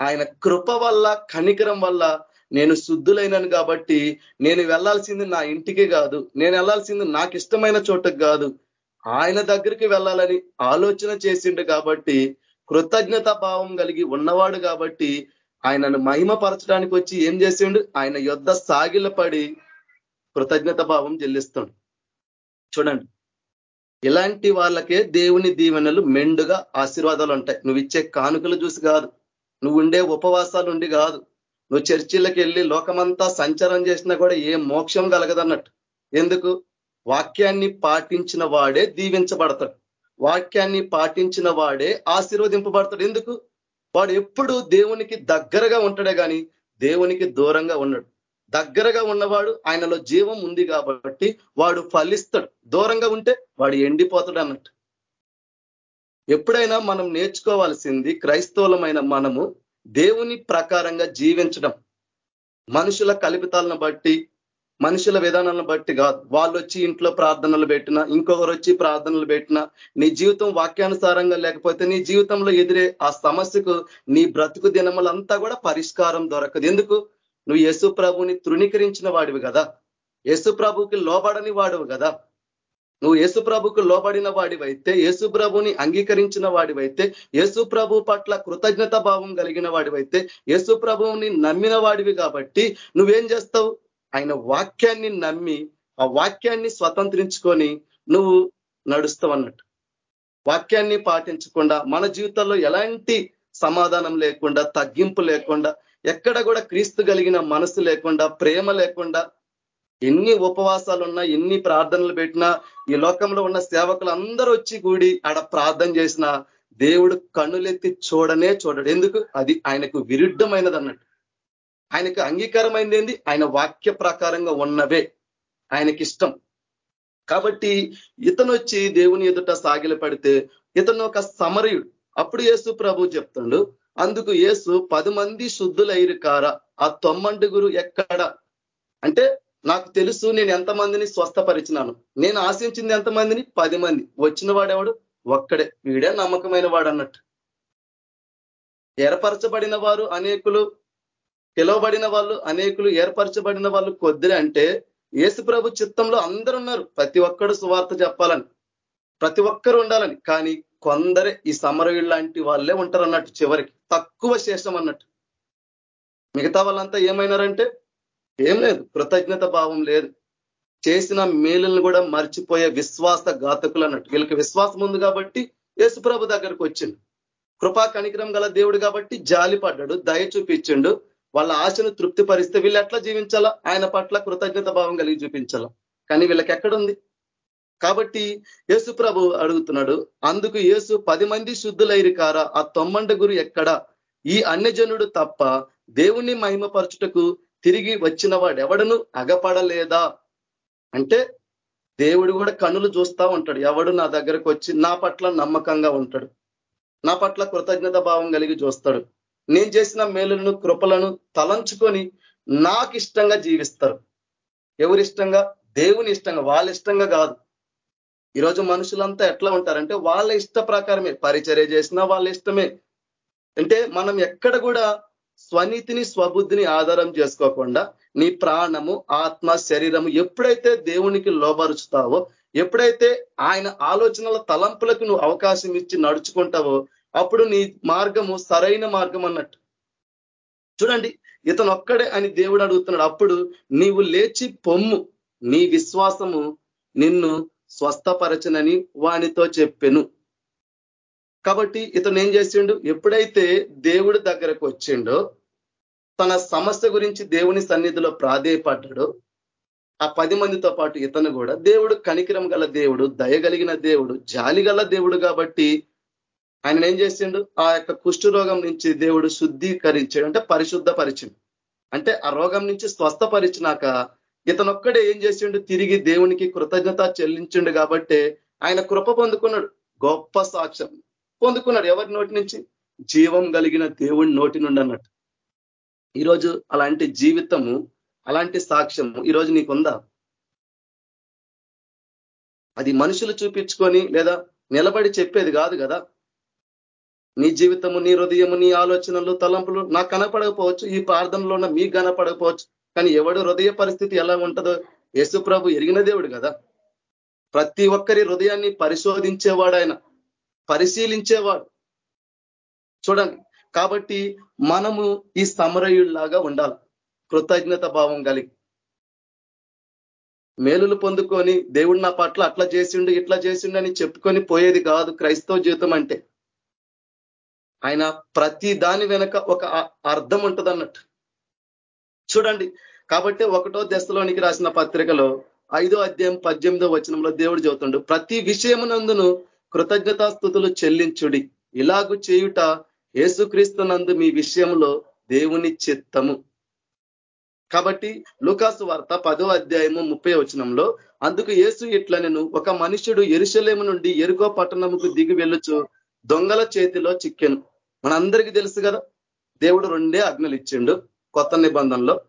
ఆయన కృప వల్ల కనికరం వల్ల నేను శుద్ధులైనను కాబట్టి నేను వెళ్ళాల్సింది నా ఇంటికి కాదు. నేను వెళ్ళాల్సింది నాకు ఇష్టమైన చోటకు కాదు. ఆయన దగ్గరికి వెళ్ళాలని ఆలోచన చేసిండు కాబట్టి కృతజ్ఞత భావం కలిగి ఉన్నవాడు కాబట్టి ఆయనను మహిమపరచడానికి వచ్చి ఏం చేసిండు? ఆయన యొద్ధ సాగిలపడి కృతజ్ఞత భావం చెల్లిస్తాడు. చూడండి. ఇలాంటి వాళ్ళకే దేవుని దీవెనలు మెండుగా ఆశీర్వాదాలు ఉంటాయి. నువ్వు ఇచ్చే కానుకలు చూసి కాదు. నువ్వు ఉండే ఉపవాసాలు ఉండి కాదు. నువ్వు చర్చిలకు వెళ్ళి లోకమంతా సంచారం చేసినా కూడా ఏ మోక్షం కలగదన్నట్టు. ఎందుకు? వాక్యాన్ని పాటించిన వాడే దీవించబడతాడు. వాక్యాన్ని పాటించిన వాడే ఆశీర్వదింపబడతాడు. ఎందుకు? వాడు ఎప్పుడు దేవునికి దగ్గరగా ఉంటాడే కానీ దేవునికి దూరంగా ఉన్నాడు దగ్గరగా ఉన్నవాడు ఆయనలో జీవం ఉంది కాబట్టి వాడు ఫలిస్తాడు. దూరంగా ఉంటే వాడు ఎండిపోతాడు అన్నట్టు. ఎప్పుడైనా మనం నేర్చుకోవాల్సింది క్రైస్తవులమైన మనము దేవుని ప్రకారంగా జీవించడం. మనుషుల కల్పితాలను బట్టి మనుషుల విధానాలను బట్టి కాదు. వాళ్ళు వచ్చి ఇంట్లో ప్రార్థనలు పెట్టినా ఇంకొకరు వచ్చి ప్రార్థనలు పెట్టినా నీ జీవితం వాక్యానుసారంగా లేకపోతే నీ జీవితంలో ఎదురే ఆ సమస్యకు నీ బ్రతుకు దినములంతా కూడా పరిష్కారం దొరకదు. ఎందుకు? నువ్వు యేసు ప్రభుని తృణీకరించిన వాడివి కదా. యేసు ప్రభుకి లోబడని వాడువు కదా. నువ్వు యేసు ప్రభుకు లోబడిన వాడివైతే యేసు ప్రభుని అంగీకరించిన వాడివైతే యేసు ప్రభు పట్ల కృతజ్ఞత భావం కలిగిన వాడివైతే యేసు ప్రభువుని నమ్మిన వాడివి కాబట్టి నువ్వేం చేస్తావు? ఆయన వాక్యాన్ని నమ్మి ఆ వాక్యాన్ని స్వతంత్రించుకొని నువ్వు నడుస్తావు అన్నట్టు. వాక్యాన్ని పాటించకుండా మన జీవితంలో ఎలాంటి సమాధానం లేకుండా తగ్గింపు లేకుండా ఎక్కడ కూడా క్రీస్తు కలిగిన మనసు లేకుండా ప్రేమ లేకుండా ఎన్ని ఉపవాసాలున్నా ఎన్ని ప్రార్థనలు పెట్టినా ఈ లోకంలో ఉన్న సేవకులు అందరూ వచ్చి కూడి ఆడ ప్రార్థన చేసిన దేవుడు కన్నులెత్తి చూడనే చూడడు. ఎందుకు? అది ఆయనకు విరుద్ధమైనది అన్నట్టు ఆయనకు అంగీకారమైంది ఏంది ఆయన వాక్య ప్రకారంగా ఉన్నవే. ఆయనకి ఇష్టం కాబట్టి ఇతను వచ్చి దేవుని ఎదుట సాగిల పడితే ఇతను ఒక సమరయుడు. అప్పుడు యేసు ప్రభు చెప్తుండు అందుకు యేసు పది మంది శుద్ధులైరు కారా? ఆ తొమ్మండుగురు ఎక్కడ? అంటే నాకు తెలుసు నేను ఎంతమందిని స్వస్థపరిచినాను. నేను ఆశించింది ఎంతమందిని? పది మంది. వచ్చిన వాడెవడు? ఒక్కడే. వీడే నమ్మకమైన వాడు అన్నట్టు ఏర్పరచబడిన వారు అనేకులు పిలువబడిన వాళ్ళు అనేకులు ఏర్పరచబడిన వాళ్ళు కొద్దిరే అంటే యేసు ప్రభు చిత్తంలో అందరు ఉన్నారు ప్రతి ఒక్కడు సువార్త చెప్పాలని. ప్రతి ఒక్కరు ఉండాలని. కానీ కొందరే ఈ సమరయుడు లాంటి వాళ్ళే ఉంటారు అన్నట్టు చివరికి. తక్కువ శేషం అన్నట్టు. మిగతా వాళ్ళంతా ఏమైనారంటే ఏం లేదు కృతజ్ఞత భావం లేదు. చేసిన మేలులను కూడా మర్చిపోయే విశ్వాస ఘాతకులు అన్నట్టు. వీళ్ళకి విశ్వాసం ఉంది కాబట్టి యేసుప్రభు దగ్గరికి వచ్చిండు. కృపా కనికరం గల దేవుడు కాబట్టి జాలి పడ్డాడు దయ చూపించిండు. వాళ్ళ ఆశను తృప్తిపరిస్తే వీళ్ళు ఎట్లా జీవించాలా? ఆయన పట్ల కృతజ్ఞత భావం కలిగి చూపించాలా? కానీ వీళ్ళకి ఎక్కడుంది? కాబట్టి యేసు ప్రభు అడుగుతున్నాడు అందుకు యేసు పది మంది శుద్ధులైరి కారా? ఆ తొమ్మండ గురు ఎక్కడ? ఈ అన్యజనుడు తప్ప దేవుణ్ణి మహిమపరచుటకు తిరిగి వచ్చిన వాడు ఎవడను అగపడలేదా? అంటే దేవుడు కూడా కనులు చూస్తా ఉంటాడు. ఎవడు నా దగ్గరకు వచ్చి నా పట్ల నమ్మకంగా ఉంటాడు. నా పట్ల కృతజ్ఞత భావం కలిగి చూస్తాడు. నేను చేసిన మేలులను కృపలను తలంచుకొని నాకు ఇష్టంగా జీవిస్తారు. ఎవరి ఇష్టంగా దేవుని ఇష్టంగా. వాళ్ళ ఇష్టంగా కాదు. ఈరోజు మనుషులంతా ఎట్లా ఉంటారంటే వాళ్ళ ఇష్ట ప్రకారమే. పరిచర్య చేసినా వాళ్ళ ఇష్టమే. అంటే మనం ఎక్కడ కూడా స్వనీతిని స్వబుద్ధిని ఆధారం చేసుకోకుండా నీ ప్రాణము ఆత్మ శరీరము ఎప్పుడైతే దేవునికి లోపరుచుతావో ఎప్పుడైతే ఆయన ఆలోచనల తలంపులకు నువ్వు అవకాశం ఇచ్చి నడుచుకుంటావో అప్పుడు నీ మార్గము సరైన మార్గం అన్నట్టు. చూడండి ఇతను ఒక్కడే అని దేవుడు అడుగుతున్నాడు. అప్పుడు నీవు లేచి పొమ్ము నీ విశ్వాసము నిన్ను స్వస్థపరచనని వానితో చెప్పెను. కాబట్టి ఇతను ఏం చేసిండు? ఎప్పుడైతే దేవుడి దగ్గరకు వచ్చిండో తన సమస్య గురించి దేవుని సన్నిధిలో ప్రాధేయపడ్డాడో ఆ పది మందితో పాటు ఇతను కూడా దేవుడు కనికిరం గల దేవుడు దయగలిగిన దేవుడు జాలి దేవుడు కాబట్టి ఆయన ఏం చేసిండు? ఆ యొక్క కుష్ఠరోగం నుంచి దేవుడు శుద్ధీకరించాడు. అంటే పరిశుద్ధపరిచిండు. అంటే ఆ రోగం నుంచి స్వస్థపరిచినాక ఇతనొక్కడే ఏం చేసిండు? తిరిగి దేవునికి కృతజ్ఞత చెల్లించిండు కాబట్టి ఆయన కృప పొందుకున్నాడు. గొప్ప సాక్ష్యం. పొందుకున్నాడు ఎవరి నోటి నుంచి? జీవం కలిగిన దేవుడి నోటి నుండి అన్నట్టు. ఈరోజు అలాంటి జీవితము అలాంటి సాక్ష్యము ఈరోజు నీకుందా అది మనుషులు చూపించుకొని లేదా నిలబడి చెప్పేది కాదు కదా? నీ జీవితము నీ హృదయము నీ ఆలోచనలు తలంపులు నాకు కనపడకపోవచ్చు ఈ ప్రార్థనలో ఉన్న మీకు కనపడకపోవచ్చు కానీ ఎవడు హృదయ పరిస్థితి ఎలా ఉంటుందో యేసు ప్రభు ఎరిగిన దేవుడు కదా. ప్రతి ఒక్కరి హృదయాన్ని పరిశోధించేవాడు ఆయన. పరిశీలించేవాడు. చూడండి కాబట్టి మనము ఈ సమరయుల్లాగా ఉండాలి. కృతజ్ఞత భావం కలిగి. మేలులు పొందుకొని దేవుడు నా పట్ల అట్లా చేసిండు ఇట్లా చేసిండు అని చెప్పుకొని పోయేది కాదు క్రైస్తవ జీవితం అంటే. ఆయన ప్రతి దాని వెనక ఒక అర్థం ఉంటుంది అన్నట్టు చూడండి కాబట్టి ఒకటో దశలోనికి రాసిన పత్రికలో ఐదో అధ్యాయం పద్దెనిమిదో వచనంలో దేవుడు చెబుతుండు ప్రతి విషయమునందును కృతజ్ఞతాస్థుతులు చెల్లించుడి. ఇలాగు చేయుట యేసుక్రీస్తునందు మీ విషయంలో దేవుని చిత్తము. కాబట్టి లుకాసు వార్త పదో అధ్యాయము ముప్పై వచనంలో అందుకు యేసు ఇట్లనెను ఒక మనుషుడు ఎరుశలేము నుండి ఎరుకో పట్టణముకు దిగి వెళ్ళుచు దొంగల చేతిలో చిక్కెను. మనందరికీ తెలుసు కదా దేవుడు రెండే ఆజ్ఞలు ఇచ్చిండు కొత్త నిబంధనలో.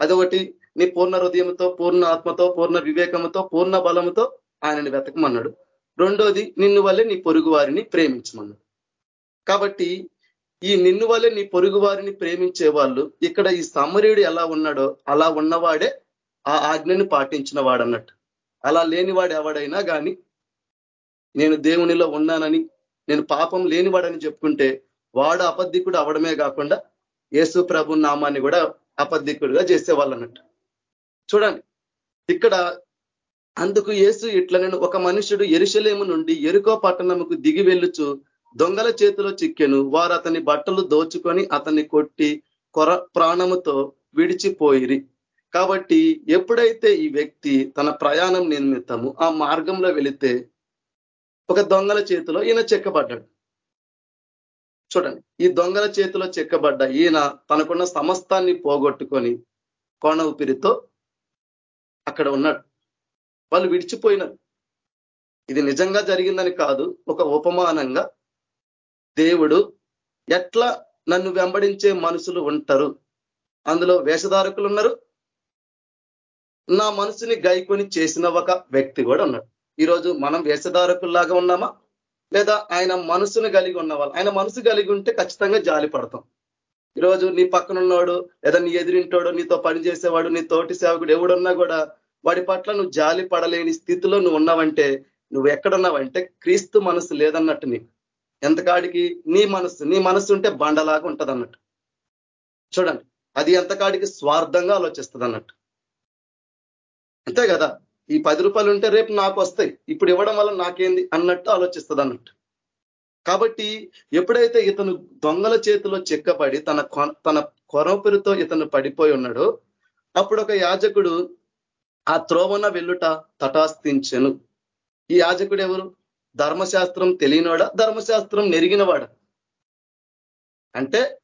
అదొకటి నీ పూర్ణ హృదయంతో పూర్ణ ఆత్మతో పూర్ణ వివేకంతో పూర్ణ బలంతో ఆయనని వెతకమన్నాడు. రెండోది నిన్ను వల్లే నీ పొరుగు వారిని ప్రేమించమన్నాడు కాబట్టి ఈ నిన్ను వల్లే నీ పొరుగు వారిని ప్రేమించే వాళ్ళు ఇక్కడ ఈ సమరీయుడు ఎలా ఉన్నాడో అలా ఉన్నవాడే ఆ ఆజ్ఞని పాటించిన వాడన్నట్టు. అలా లేనివాడు ఎవడైనా కానీ నేను దేవునిలో ఉన్నానని నేను పాపం లేనివాడని చెప్పుకుంటే వాడు అబద్ధికుడు అవడమే కాకుండా యేసు ప్రభు నామాన్ని కూడా అబద్ధికుడుగా చేసేవాళ్ళు అన్నట్టు చూడండి ఇక్కడ అందుకు యేసు ఇట్లా నేను ఒక మనుషుడు ఎరుశలేము నుండి ఎరుకో పట్టణముకు దిగి వెళ్ళుచు దొంగల చేతిలో చిక్కెను. వారు అతని బట్టలు దోచుకొని అతన్ని కొట్టి కొర ప్రాణముతో విడిచిపోయిరి. కాబట్టి ఎప్పుడైతే ఈ వ్యక్తి తన ప్రయాణం నిమిత్తము ఆ మార్గంలో వెళితే ఒక దొంగల చేతిలో ఈయన చెక్కబడ్డాడు. చూడండి ఈ దొంగల చేతిలో చెక్కబడ్డ ఈయన తనకున్న సమస్తాన్ని పోగొట్టుకొని కోణ ఊపిరితో అక్కడ ఉన్నాడు. వాళ్ళు విడిచిపోయినారు. ఇది నిజంగా జరిగిందని కాదు ఒక ఉపమానంగా. దేవుడు ఎట్లా నన్ను వెంబడించే మనుషులు ఉంటారు? అందులో వేషధారకులు ఉన్నారు. నా మనసుని గైకొని చేసిన ఒక వ్యక్తి కూడా ఉన్నాడు. ఈరోజు మనం వేషధారకుల్లాగా ఉన్నామా? లేదా ఆయన మనసును కలిగి ఉన్నవాళ్ళు ఆయన మనసు కలిగి ఉంటే ఖచ్చితంగా జాలి పడతాం. ఈరోజు నీ పక్కన ఉన్నవాడు లేదా నీ ఎదురింటోడు నీతో పనిచేసేవాడు నీ తోటి సేవకుడు ఎవడున్నా కూడా వాడి పట్ల నువ్వు జాలి పడలేని స్థితిలో నువ్వు ఉన్నావంటే నువ్వు ఎక్కడున్నావంటే క్రీస్తు మనసు లేదన్నట్టు నీకు. ఎంతకాడికి నీ మనసు నీ మనసు ఉంటే బండలాగా ఉంటుంది అన్నట్టు చూడండి అది ఎంతకాడికి స్వార్థంగా ఆలోచిస్తుంది అన్నట్టు అంతే కదా ఈ పది రూపాయలు ఉంటే రేపు నాకు వస్తాయి ఇప్పుడు ఇవ్వడం వల్ల నాకేంది అన్నట్టు ఆలోచిస్తుంది అన్నట్టు కాబట్టి ఎప్పుడైతే ఇతను దొంగల చేతిలో చెక్కబడి తన తన కొరపురితో ఇతను పడిపోయి ఉన్నాడో అప్పుడు ఒక యాజకుడు ఆ త్రోవన వెల్లుట తటాస్థించను ఈ యాజకుడు ఎవరు ధర్మశాస్త్రం తెలియనివాడా ధర్మశాస్త్రం నెరిగినవాడా? అంటే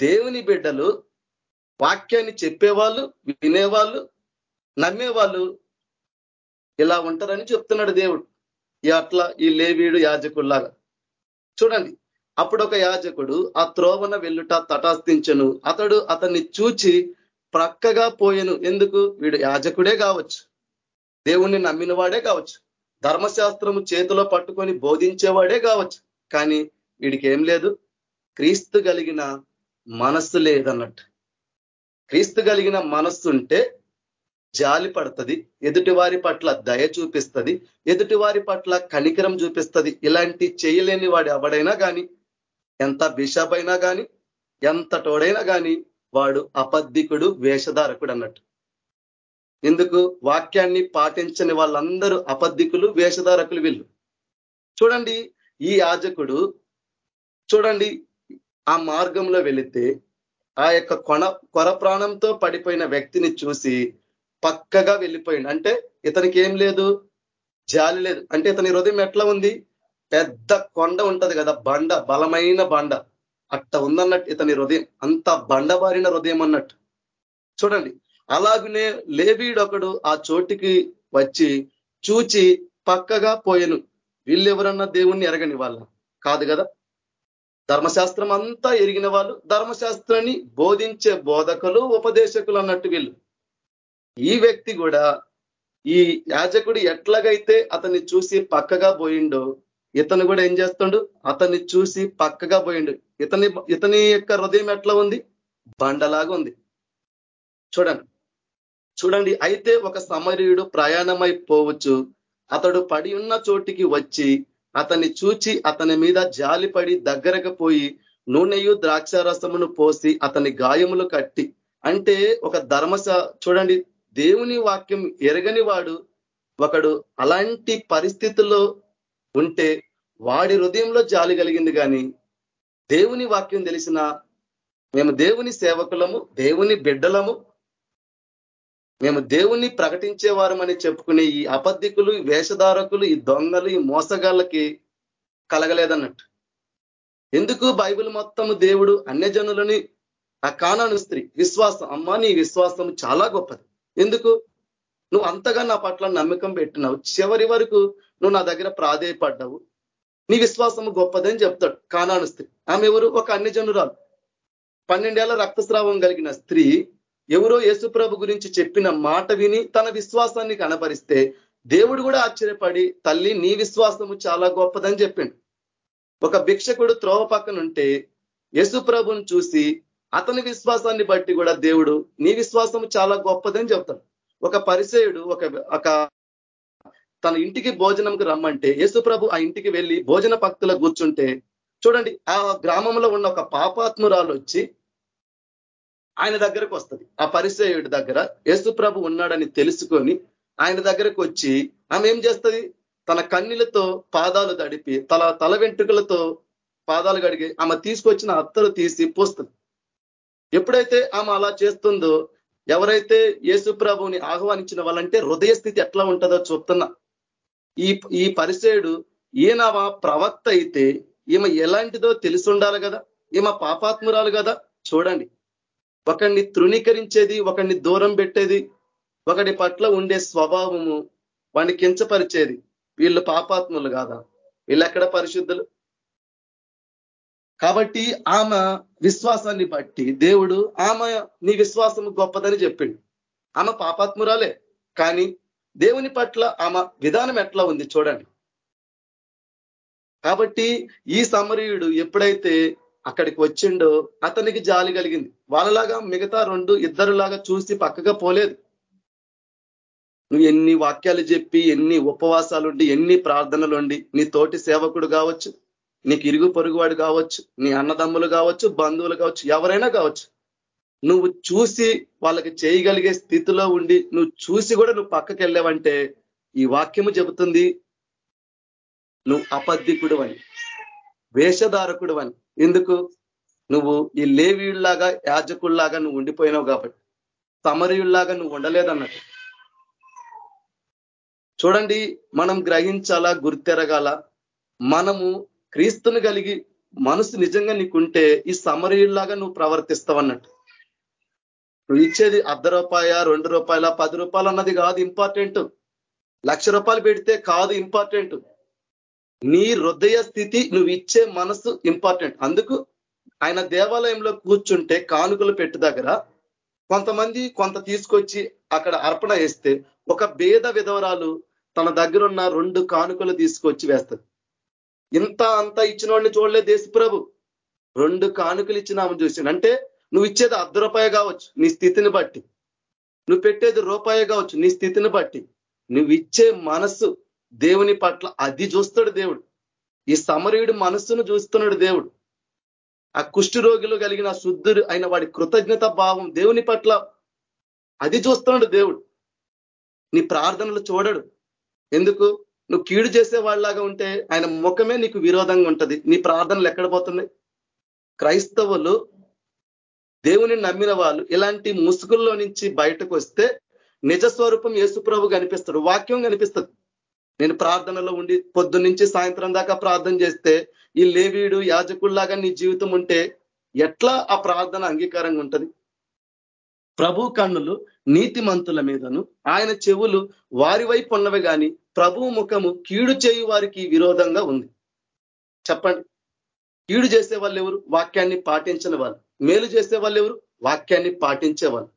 దేవుని బిడ్డలు వాక్యాన్ని చెప్పేవాళ్ళు వినేవాళ్ళు నమ్మేవాళ్ళు ఇలా ఉంటారని చెప్తున్నాడు దేవుడు. ఈ అట్లా ఈ లేవీడు యాజకుల్లాగా. చూడండి అప్పుడు ఒక యాజకుడు ఆ త్రోవన వెల్లుట తటాస్థించను అతడు అతన్ని చూచి ప్రక్కగా పోయెను. ఎందుకు? వీడు యాజకుడే కావచ్చు. దేవుణ్ణి నమ్మిన వాడే కావచ్చు. ధర్మశాస్త్రము చేతిలో పట్టుకొని బోధించేవాడే కావచ్చు. కానీ వీడికి ఏం లేదు. క్రీస్తు కలిగిన మనస్సు లేదన్నట్టు. క్రీస్తు కలిగిన మనస్సు ఉంటే జాలి పడుతుంది ఎదుటి వారి పట్ల దయ చూపిస్తుంది ఎదుటి వారి పట్ల కనికరం చూపిస్తుంది. ఇలాంటి చేయలేని వాడు ఎవడైనా కానీ ఎంత బిషప్ అయినా కానీ ఎంత టోడైనా కానీ వాడు అబద్ధికుడు వేషధారకుడు అన్నట్టు. ఎందుకు వాక్యాన్ని పాటించని వాళ్ళందరూ అబద్ధికులు వేషధారకులు వీళ్ళు. చూడండి ఈ యాజకుడు చూడండి ఆ మార్గంలో వెళితే ఆ యొక్క కొన కొర ప్రాణంతో పడిపోయిన వ్యక్తిని చూసి పక్కగా వెళ్ళిపోయింది అంటే ఇతనికి ఏం లేదు జాలి లేదు. అంటే ఇతని హృదయం ఎట్లా ఉంది? పెద్ద కొండ ఉంటది కదా బండ బలమైన బండ. అట్ట ఉందన్నట్టు ఇతని హృదయం. అంత బండబారిన హృదయం అన్నట్టు. చూడండి అలాగనే లేవీడొకడు ఆ చోటికి వచ్చి చూచి పక్కగా పోయెను. వీళ్ళెవరన్నా దేవుణ్ణి ఎరగని వాళ్ళ? కాదు కదా. ధర్మశాస్త్రం అంతా ఎరిగిన వాళ్ళు ధర్మశాస్త్రాన్ని బోధించే బోధకులు ఉపదేశకులు అన్నట్టు వీళ్ళు. ఈ వ్యక్తి కూడా ఈ యాజకుడు ఎట్లాగైతే అతన్ని చూసి పక్కగా పోయిండో ఇతను కూడా ఏం చేస్తుండు? అతన్ని చూసి పక్కగా పోయిండు. ఇతని ఇతని యొక్క హృదయం ఎట్లా ఉంది? బండలాగా ఉంది. చూడండి. చూడండి. అయితే ఒక సమరీయుడు ప్రయాణమైపోవచ్చు అతడు పడి ఉన్న చోటికి వచ్చి అతన్ని చూచి అతని మీద జాలిపడి దగ్గరకు పోయి నూనెయు ద్రాక్షారసమును పోసి అతని గాయములు కట్టి అంటే ఒక ధర్మశ చూడండి. దేవుని వాక్యం ఎరగని వాడు ఒకడు అలాంటి పరిస్థితుల్లో ఉంటే వాడి హృదయంలో జాలి కలిగింది కానీ దేవుని వాక్యం తెలిసిన మేము దేవుని సేవకులము దేవుని బిడ్డలము మేము దేవుణ్ణి ప్రకటించేవారమని చెప్పుకునే ఈ అబద్ధికులు వేషధారకులు ఈ దొంగలు ఈ మోసగాళ్ళకి కలగలేదన్నట్టు. ఎందుకు బైబిల్ మొత్తము దేవుడు అన్యజనులని ఆ కానాను స్త్రీ విశ్వాసం అమ్మ నీ విశ్వాసం చాలా గొప్పది. ఎందుకు? నువ్వు అంతగా నా పట్ల నమ్మకం పెట్టినావు. చివరి వరకు నువ్వు నా దగ్గర ప్రాధేయపడ్డావు. నీ విశ్వాసము గొప్పదని చెప్తాడు కానాను స్త్రీ. ఆమె ఎవరు? ఒక అన్ని జనురాలు పన్నెండేళ్ళ రక్తస్రావం కలిగిన స్త్రీ ఎవరో యేసుప్రభు గురించి చెప్పిన మాట విని తన విశ్వాసాన్ని కనపరిస్తే దేవుడు కూడా ఆశ్చర్యపడి తల్లి నీ విశ్వాసము చాలా గొప్పదని చెప్పిండు. ఒక భిక్షకుడు త్రోవ పక్కనుంటే యేసుప్రభుని చూసి అతని విశ్వాసాన్ని బట్టి కూడా దేవుడు నీ విశ్వాసము చాలా గొప్పదని చెప్తాడు. ఒక పరిచయుడు ఒక ఒక తన ఇంటికి భోజనంకి రమ్మంటే యేసుప్రభు ఆ ఇంటికి వెళ్ళి భోజన పక్తుల కూర్చుంటే చూడండి ఆ గ్రామంలో ఉన్న ఒక పాపాత్మురాలు వచ్చి ఆయన దగ్గరకు వస్తుంది. ఆ పరిచయుడి దగ్గర యేసుప్రభు ఉన్నాడని తెలుసుకొని ఆయన దగ్గరకు వచ్చి ఆమె ఏం చేస్తుంది? తన కన్నీలతో పాదాలు తడిపి తల తల వెంట్రుకలతో పాదాలు కడిగి ఆమె తీసుకొచ్చిన అత్తలు తీసి పోస్తుంది. ఎప్పుడైతే ఆమె అలా చేస్తుందో ఎవరైతే యేసు ప్రభుని ఆహ్వానించిన వాళ్ళంటే హృదయ స్థితి ఎట్లా ఉంటుందో చూస్తున్నా. ఈ ఈ పరిచయుడు ఈయన ప్రవక్త అయితే ఈమె ఎలాంటిదో తెలిసి ఉండాలి కదా? ఈమె పాపాత్మురాలు కదా? చూడండి. ఒకడిని తృణీకరించేది ఒకడిని దూరం పెట్టేది ఒకటి పట్ల ఉండే స్వభావము వాడిని కించపరిచేది వీళ్ళు పాపాత్ములు కాదా? వీళ్ళు ఎక్కడ పరిశుద్ధులు? కాబట్టి ఆమె విశ్వాసాన్ని బట్టి దేవుడు ఆమె నీ విశ్వాసము గొప్పదని చెప్పిండు. ఆమె పాపాత్మురాలే. కానీ దేవుని పట్ల ఆమె విధానం ఎట్లా ఉంది చూడండి. కాబట్టి ఈ సమరీయుడు ఎప్పుడైతే అక్కడికి వచ్చిండో అతనికి జాలి కలిగింది. వాళ్ళలాగా మిగతా రెండు ఇద్దరులాగా చూసి పక్కగా పోలేదు. నువ్వు ఎన్ని వాక్యాలు చెప్పి ఎన్ని ఉపవాసాలుండి ఎన్ని ప్రార్థనలుండి నీ తోటి సేవకుడు కావచ్చు నీకు ఇరుగు పొరుగువాడు కావచ్చు నీ అన్నదమ్ములు కావచ్చు బంధువులు కావచ్చు ఎవరైనా కావచ్చు నువ్వు చూసి వాళ్ళకి చేయగలిగే స్థితిలో ఉండి నువ్వు చూసి కూడా నువ్వు పక్కకి వెళ్ళావంటే ఈ వాక్యము చెబుతుంది నువ్వు అబద్ధికుడు అని వేషధారకుడు అని. ఎందుకు? నువ్వు ఈ లేవీయుల్లాగా యాజకుల్లాగా నువ్వు ఉండిపోయినావు కాబట్టి. సమరయుల్లాగా నువ్వు ఉండలేదన్నట్టు. చూడండి మనం గ్రహించాలా గుర్తెరగాల? మనము క్రీస్తుని కలిగి మనసు నిజంగా నీకుంటే ఈ సమరయుల్లాగా నువ్వు ప్రవర్తిస్తావన్నట్టు. నువ్వు ఇచ్చేది అర్ధ రూపాయ రెండు రూపాయల పది రూపాయలు అన్నది కాదు ఇంపార్టెంట్ లక్ష రూపాయలు పెడితే కాదు ఇంపార్టెంట్ నీ హృదయ స్థితి నువ్వు ఇచ్చే మనసు ఇంపార్టెంట్ అందుకు ఆయన దేవాలయంలో కూర్చుంటే కానుకలు పెట్టు దగ్గర కొంతమంది కొంత తీసుకొచ్చి అక్కడ అర్పణ వేస్తే ఒక భేద విధవరాలు తన దగ్గర ఉన్న రెండు కానుకలు తీసుకొచ్చి వేస్తారు. ఇంత అంత ఇచ్చిన వాడిని చూడలే దేశప్రభు రెండు కానుకలు ఇచ్చిన ఆమె చూసిండు అంటే నువ్వు ఇచ్చేది అర్ధ రూపాయి కావచ్చు నీ స్థితిని బట్టి. నువ్వు పెట్టేది రూపాయి కావచ్చు నీ స్థితిని బట్టి. నువ్వు ఇచ్చే మనస్సు దేవుని పట్ల అది చూస్తాడు దేవుడు. ఈ సమరయుడు మనస్సును చూస్తున్నాడు దేవుడు. ఆ కుష్ఠరోగిలో కలిగిన శుద్ధుడు అయిన వాడి కృతజ్ఞత భావం దేవుని పట్ల అది చూస్తున్నాడు దేవుడు. నీ ప్రార్థనలు చూడడు. ఎందుకు? నువ్వు కీడు చేసే వాళ్ళలాగా ఉంటే ఆయన ముఖమే నీకు విరోధంగా ఉంటది. నీ ప్రార్థనలు ఎక్కడ పోతున్నాయి? క్రైస్తవులు దేవుని నమ్మిన వాళ్ళు ఇలాంటి ముసుగుల్లో నుంచి బయటకు వస్తే నిజ స్వరూపం యేసుప్రభు కనిపిస్తాడు వాక్యం కనిపిస్తుంది. నేను ప్రార్థనలో ఉండి పొద్దు నుంచి సాయంత్రం దాకా ప్రార్థన చేస్తే ఈ లేవీడు యాజకుల్లాగా నీ జీవితం ఉంటే ఎట్లా ఆ ప్రార్థన అంగీకారంగా ఉంటుంది? ప్రభు కన్నులు నీతిమంతుల మీదను ఆయన చెవులు వారి వైపు ఉన్నవి కానీ ప్రభు ముఖము కీడు చేయు వారికి విరోధంగా ఉంది. చెప్పండి. కీడు చేసే వాళ్ళు ఎవరు వాక్యాన్ని పాటించని వాళ్ళు. మేలు చేసే వాళ్ళు ఎవరు వాక్యాన్ని పాటించే వాళ్ళు.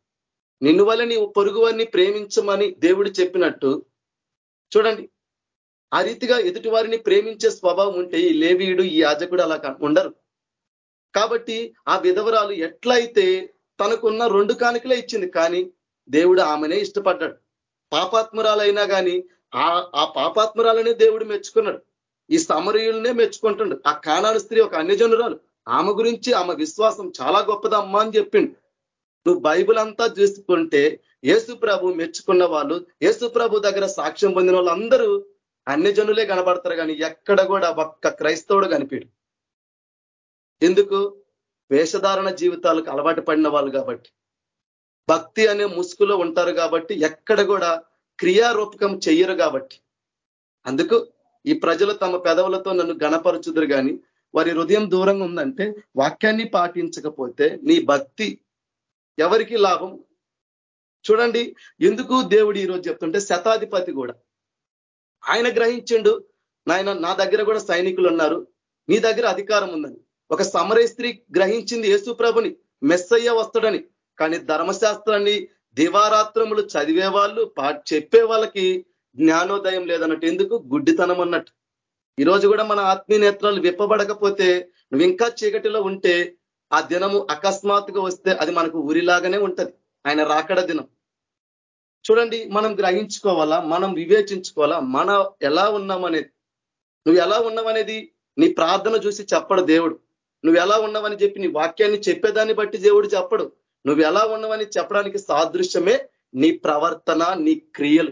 నిన్ను వల్ల నీ పొరుగువారిని ప్రేమించమని దేవుడు చెప్పినట్టు చూడండి. ఆ రీతిగా ఎదుటి వారిని ప్రేమించే స్వభావం ఉంటే ఈ లేవీయుడు ఈ యాజకుడు అలా ఉండరు. కాబట్టి ఆ విధవరాలు ఎట్లయితే తనకున్న రెండు కానుకలే ఇచ్చింది కానీ దేవుడు ఆమెనే ఇష్టపడ్డాడు. పాపాత్మురాలైనా కానీ ఆ ఆ పాపాత్మురాలనే దేవుడు మెచ్చుకున్నాడు. ఈ సమరయులనే మెచ్చుకుంటుండు. ఆ కానాడు స్త్రీ ఒక అన్యజనురాలు. ఆమె గురించి ఆమె విశ్వాసం చాలా గొప్పదమ్మా అని చెప్పిండు. నువ్వు బైబుల్ అంతా చూసుకుంటే యేసు ప్రభు మెచ్చుకున్న వాళ్ళు యేసు ప్రభు దగ్గర సాక్ష్యం పొందిన వాళ్ళందరూ అన్యజనులే కనబడతారు కానీ ఎక్కడ కూడా ఒక్క క్రైస్తవుడు కనిపిండు. ఎందుకు? వేషధారణ జీవితాలకు అలవాటు పడిన వాళ్ళు కాబట్టి. భక్తి అనే ముసుగులో ఉంటారు కాబట్టి ఎక్కడ కూడా క్రియారూపకం చెయ్యరు కాబట్టి. అందుకు ఈ ప్రజలు తమ పెదవులతో నన్ను గణపరచుదురు కానీ వారి హృదయం దూరంగా ఉందంటే వాక్యాన్ని పాటించకపోతే నీ భక్తి ఎవరికి లాభం? చూడండి ఎందుకు దేవుడు ఈరోజు చెప్తుంటే శతాధిపతి కూడా. ఆయన గ్రహించిండు నాయన నా దగ్గర కూడా సైనికులు ఉన్నారు నీ దగ్గర అధికారం ఉందని. ఒక సమరయ స్త్రీ గ్రహించింది యేసు ప్రభుని మెస్సయ్య వస్తాడని. కానీ ధర్మశాస్త్రాన్ని దివారాత్రములు చదివే వాళ్ళు చెప్పే వాళ్ళకి జ్ఞానోదయం లేదన్నట్టు. ఎందుకు? గుడ్డితనం అన్నట్టు. ఈరోజు కూడా మన ఆత్మీయ నేత్రాలు విప్పబడకపోతే నువ్వు ఇంకా చీకటిలో ఉంటే ఆ దినము అకస్మాత్తుగా వస్తే అది మనకు ఉరిలాగానే ఉంటది. ఆయన రాకడ దినం. చూడండి మనం గ్రహించుకోవాలా? మనం వివేచించుకోవాలా? మన ఎలా ఉన్నామనేది. నువ్వు ఎలా ఉన్నావనేది నీ ప్రార్థన చూసి చెప్పడు దేవుడు. నువ్వు ఎలా ఉన్నావని చెప్పి నీ వాక్యాన్ని చెప్పేదాన్ని బట్టి దేవుడు చెప్పడు. నువ్వు ఎలా ఉన్నావని చెప్పడానికి సాదృశ్యమే నీ ప్రవర్తన నీ క్రియలు.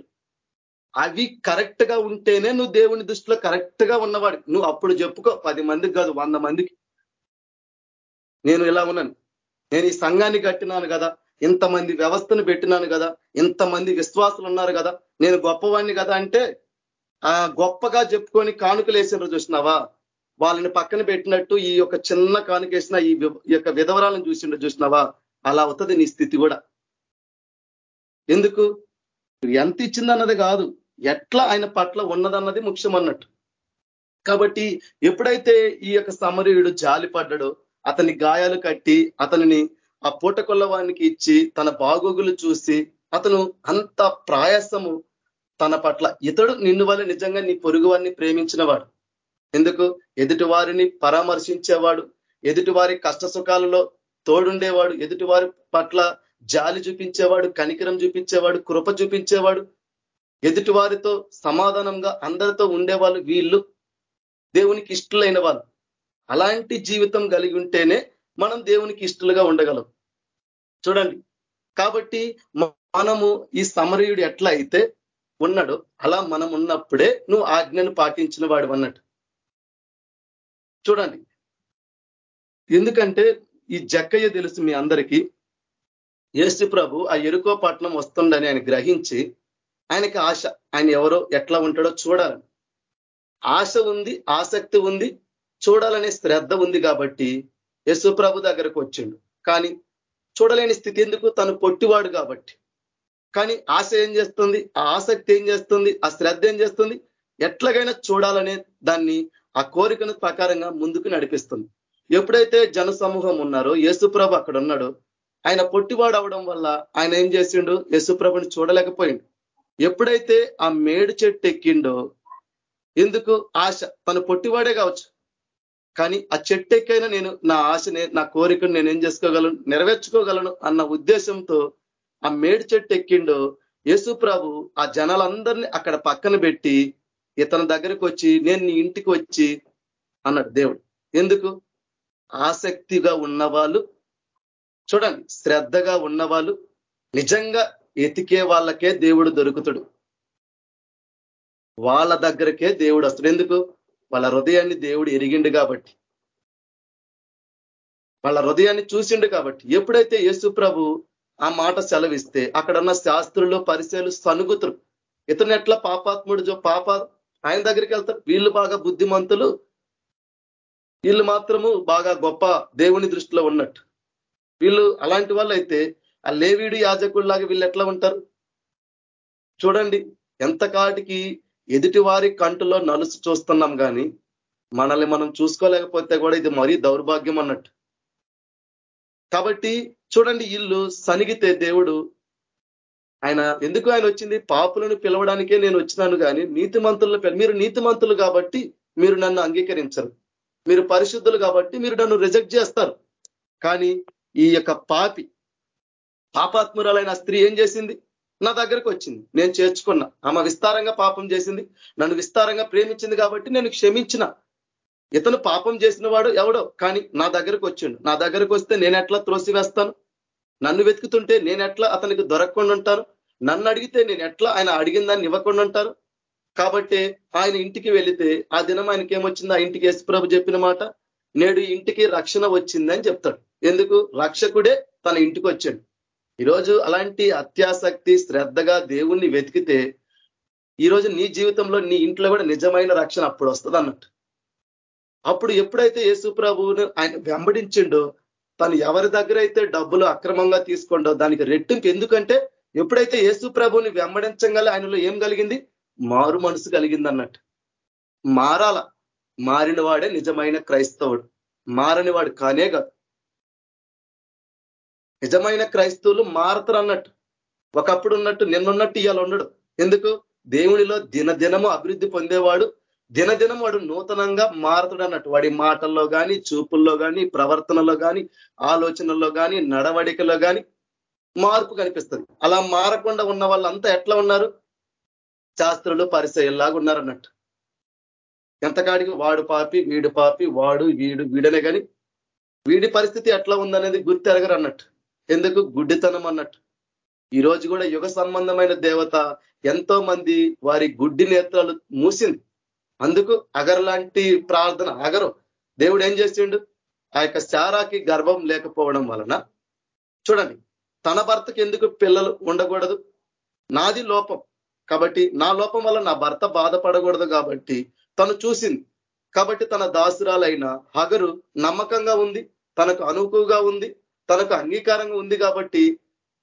అవి కరెక్ట్గా ఉంటేనే నువ్వు దేవుని దృష్టిలో కరెక్ట్గా ఉన్నవాడు. నువ్వు అప్పుడు చెప్పుకో పది మందికి కాదు వంద మందికి. నేను ఇలా ఉన్నాను. నేను ఈ సంఘాన్ని కట్టినాను కదా ఇంతమంది వ్యవస్థను పెట్టినాను కదా ఇంతమంది విశ్వాసులు ఉన్నారు కదా నేను గొప్పవాణ్ణి కదా అంటే ఆ గొప్పగా చెప్పుకొని కానుకలు వేసినారు చూసినావా? వాళ్ళని పక్కన పెట్టినట్టు ఈ యొక్క చిన్న కానుకేసిన ఈ యొక్క విధవరాలను చూసిండు చూసినావా? అలా అవుతుంది నీ స్థితి కూడా. ఎందుకు? ఎంత ఇచ్చిందన్నది కాదు. ఎట్లా ఆయన పట్ల ఉన్నదన్నది ముఖ్యం అన్నట్టు కాబట్టి ఎప్పుడైతే ఈ యొక్క సమరీయుడు జాలి పడ్డాడో అతని గాయాలు కట్టి అతనిని ఆ పూట కొల్లవానికి ఇచ్చి తన బాగోగులు చూసి అతను అంత ప్రయాసము తన పట్ల ఇతడు నిన్ను వల్ల నిజంగా నీ పొరుగు వారిని ప్రేమించినవాడు. ఎందుకు? ఎదుటి వారిని పరామర్శించేవాడు ఎదుటి వారి కష్ట సుఖాలలో తోడుండేవాడు ఎదుటి వారి పట్ల జాలి చూపించేవాడు కనికరం చూపించేవాడు కృప చూపించేవాడు ఎదుటి వారితో సమాధానంగా అందరితో ఉండేవాళ్ళు వీళ్ళు. దేవునికి ఇష్టలైన వాళ్ళు. అలాంటి జీవితం కలిగి ఉంటేనే మనం దేవునికి ఇష్టలుగా ఉండగలం. చూడండి. కాబట్టి మనము ఈ సమరయుడు ఎట్లా అయితే ఉన్నాడో అలా మనం ఉన్నప్పుడే నువ్వు ఆజ్ఞను పాటించిన వాడు అన్నట్టు. చూడండి. ఎందుకంటే ఈ జక్కయ్య తెలుసు మీ అందరికీ యేసు ప్రభు ఆ ఎరుకో పట్నం వస్తుండని ఆయన గ్రహించి ఆయనకి ఆశ. ఆయన ఎవరో ఎట్లా ఉంటాడో చూడాలని. ఆశ ఉంది ఆసక్తి ఉంది చూడాలనే శ్రద్ధ ఉంది కాబట్టి యేసు ప్రభు దగ్గరకు వచ్చిండు. కానీ చూడలేని స్థితి ఎందుకు? తను పొట్టివాడు కాబట్టి. కానీ ఆశ ఏం చేస్తుంది? ఆ ఆసక్తి ఏం చేస్తుంది? ఆ శ్రద్ధ ఏం చేస్తుంది? ఎట్లాగైనా చూడాలనే దాన్ని ఆ కోరికను ప్రకారంగా ముందుకు నడిపిస్తుంది. ఎప్పుడైతే జన సమూహం ఉన్నారో యేసుప్రభు అక్కడ ఉన్నాడో ఆయన పొట్టివాడు అవడం వల్ల ఆయన ఏం చేసిండు? యశుప్రభుని చూడలేకపోయిండు. ఎప్పుడైతే ఆ మేడు చెట్టు ఎక్కిండో ఎందుకు? ఆశ. తను పొట్టివాడే కావచ్చు. కానీ ఆ చెట్టు ఎక్కైనా నేను నా ఆశని నా కోరికను నేను ఏం చేసుకోగలను నెరవేర్చుకోగలను అన్న ఉద్దేశంతో ఆ మేడు చెట్టు ఎక్కిండో యేసు ప్రభు ఆ జనాలందరినీ అక్కడ పక్కన పెట్టి ఇతని దగ్గరికి వచ్చి నేను నీ ఇంటికి వచ్చి అన్నాడు దేవుడు. ఎందుకు? ఆసక్తిగా ఉన్న వాళ్ళు చూడండి శ్రద్ధగా ఉన్నవాళ్ళు నిజంగా ఎతికే వాళ్ళకే దేవుడు దొరుకుతుడు. వాళ్ళ దగ్గరకే దేవుడు వస్తుడు. ఎందుకు? వాళ్ళ హృదయాన్ని దేవుడు ఎరిగిండు కాబట్టి. వాళ్ళ హృదయాన్ని చూసిండు కాబట్టి. ఎప్పుడైతే యేసు ప్రభు ఆ మాట సెలవిస్తే అక్కడున్న శాస్త్రులు పరిచయాలు సనుగుతురు ఇతను ఎట్లా పాపాత్ముడు పాప ఆయన దగ్గరికి వెళ్తారు. వీళ్ళు బాగా బుద్ధిమంతులు. వీళ్ళు మాత్రము బాగా గొప్ప దేవుని దృష్టిలో ఉన్నట్టు. వీళ్ళు అలాంటి వాళ్ళు అయితే ఆ లేవీడు యాజకుల్లాగా వీళ్ళు ఎట్లా ఉంటారు? చూడండి ఎంత కాటికి ఎదుటి వారి కంటులో నలుసు చూస్తున్నాం కానీ మనల్ని మనం చూసుకోలేకపోతే కూడా ఇది మరీ దౌర్భాగ్యం అన్నట్టు. కాబట్టి చూడండి ఇల్లు సనిగితే దేవుడు ఆయన ఎందుకు ఆయన వచ్చింది? పాపులను పిలవడానికే నేను వచ్చినాను కానీ నీతి మంతులను మీరు నీతిమంతులు కాబట్టి మీరు నన్ను అంగీకరించరు. మీరు పరిశుద్ధులు కాబట్టి మీరు నన్ను రిజెక్ట్ చేస్తారు. కానీ ఈ యొక్క పాపి పాపాత్మురాలైన స్త్రీ ఏం చేసింది? నా దగ్గరకు వచ్చింది. నేను చేర్చుకున్నా. ఆమె విస్తారంగా పాపం చేసింది. నన్ను విస్తారంగా ప్రేమించింది కాబట్టి నేను క్షమించిన. ఇతను పాపం చేసిన వాడు ఎవడో కానీ నా దగ్గరకు వచ్చిండు. నా దగ్గరకు వస్తే నేను ఎట్లా త్రోసి వేస్తాను? నన్ను వెతుకుతుంటే నేను ఎట్లా అతనికి దొరకకుండా ఉంటాను? నన్ను అడిగితే నేను ఎట్లా ఆయన అడిగిన దాన్ని ఇవ్వకుండా ఉంటారు? కాబట్టి ఆయన ఇంటికి వెళితే ఆ దినం ఆయనకి ఏమొచ్చింది ఆ ఇంటికి యేసుప్రభు చెప్పిన మాట నేడు ఇంటికి రక్షణ వచ్చిందని చెప్తాడు. ఎందుకు? రక్షకుడే తన ఇంటికి వచ్చాడు ఈరోజు అలాంటి అత్యాసక్తి శ్రద్ధగా దేవుణ్ణి వెతికితే ఈరోజు నీ జీవితంలో నీ ఇంట్లో కూడా నిజమైన రక్షణ అప్పుడు వస్తుంది అన్నట్టు అప్పుడు ఎప్పుడైతే యేసు ప్రభువును ఆయన వెంబడించిండో తను ఎవరి దగ్గర అయితే డబ్బులు అక్రమంగా తీసుకోండో దానికి రెట్టింపు ఎందుకంటే ఎప్పుడైతే యేసు ప్రభుని వెంబడించగల ఆయనలో ఏం కలిగింది? మారు మనసు కలిగింది అన్నట్టు మారాల. మారిన వాడే నిజమైన క్రైస్తవుడు. మారని వాడు కానే కాదు. నిజమైన క్రైస్తవులు మారతారు అన్నట్టు. ఒకప్పుడు ఉన్నట్టు నిన్నున్నట్టు ఇవాళ ఉండడు. ఎందుకు? దేవునిలో దినదినము అభివృద్ధి పొందేవాడు దినదినం వాడు నూతనంగా మారతాడు అన్నట్టు. వాడి మాటల్లో కానీ చూపుల్లో కానీ ప్రవర్తనలో కానీ ఆలోచనల్లో కానీ నడవడికలో కానీ మార్పు కనిపిస్తుంది. అలా మారకుండా ఉన్న వాళ్ళంతా ఎట్లా ఉన్నారు? శాస్త్రులు పరిచయల్లాగా ఉన్నారు అన్నట్టు. ఎంతకాడికి వాడు పాపి వీడు పాపి వాడు వీడు వీడనే కానీ వీడి పరిస్థితి ఎట్లా ఉందనేది గుర్తెరగరు అన్నట్టు. ఎందుకు? గుడ్డితనం అన్నట్టు. ఈ రోజు కూడా యుగ సంబంధమైన దేవత ఎంతో మంది వారి గుడ్డి నేత్రాలు మూసింది. అందుకు అగర్ లాంటి ప్రార్థన అగరు. దేవుడు ఏం చేసిండు? ఆ యొక్క శారాకి గర్భం లేకపోవడం వలన చూడండి తన భర్తకి ఎందుకు పిల్లలు ఉండకూడదు? నాది లోపం. కాబట్టి నా లోపం వల్ల నా భర్త బాధపడకూడదు కాబట్టి తను చూసింది. కాబట్టి తన దాసురాలైన హగరు నమ్మకంగా ఉంది తనకు అనుకుగా ఉంది. తనకు అంగీకారంగా ఉంది కాబట్టి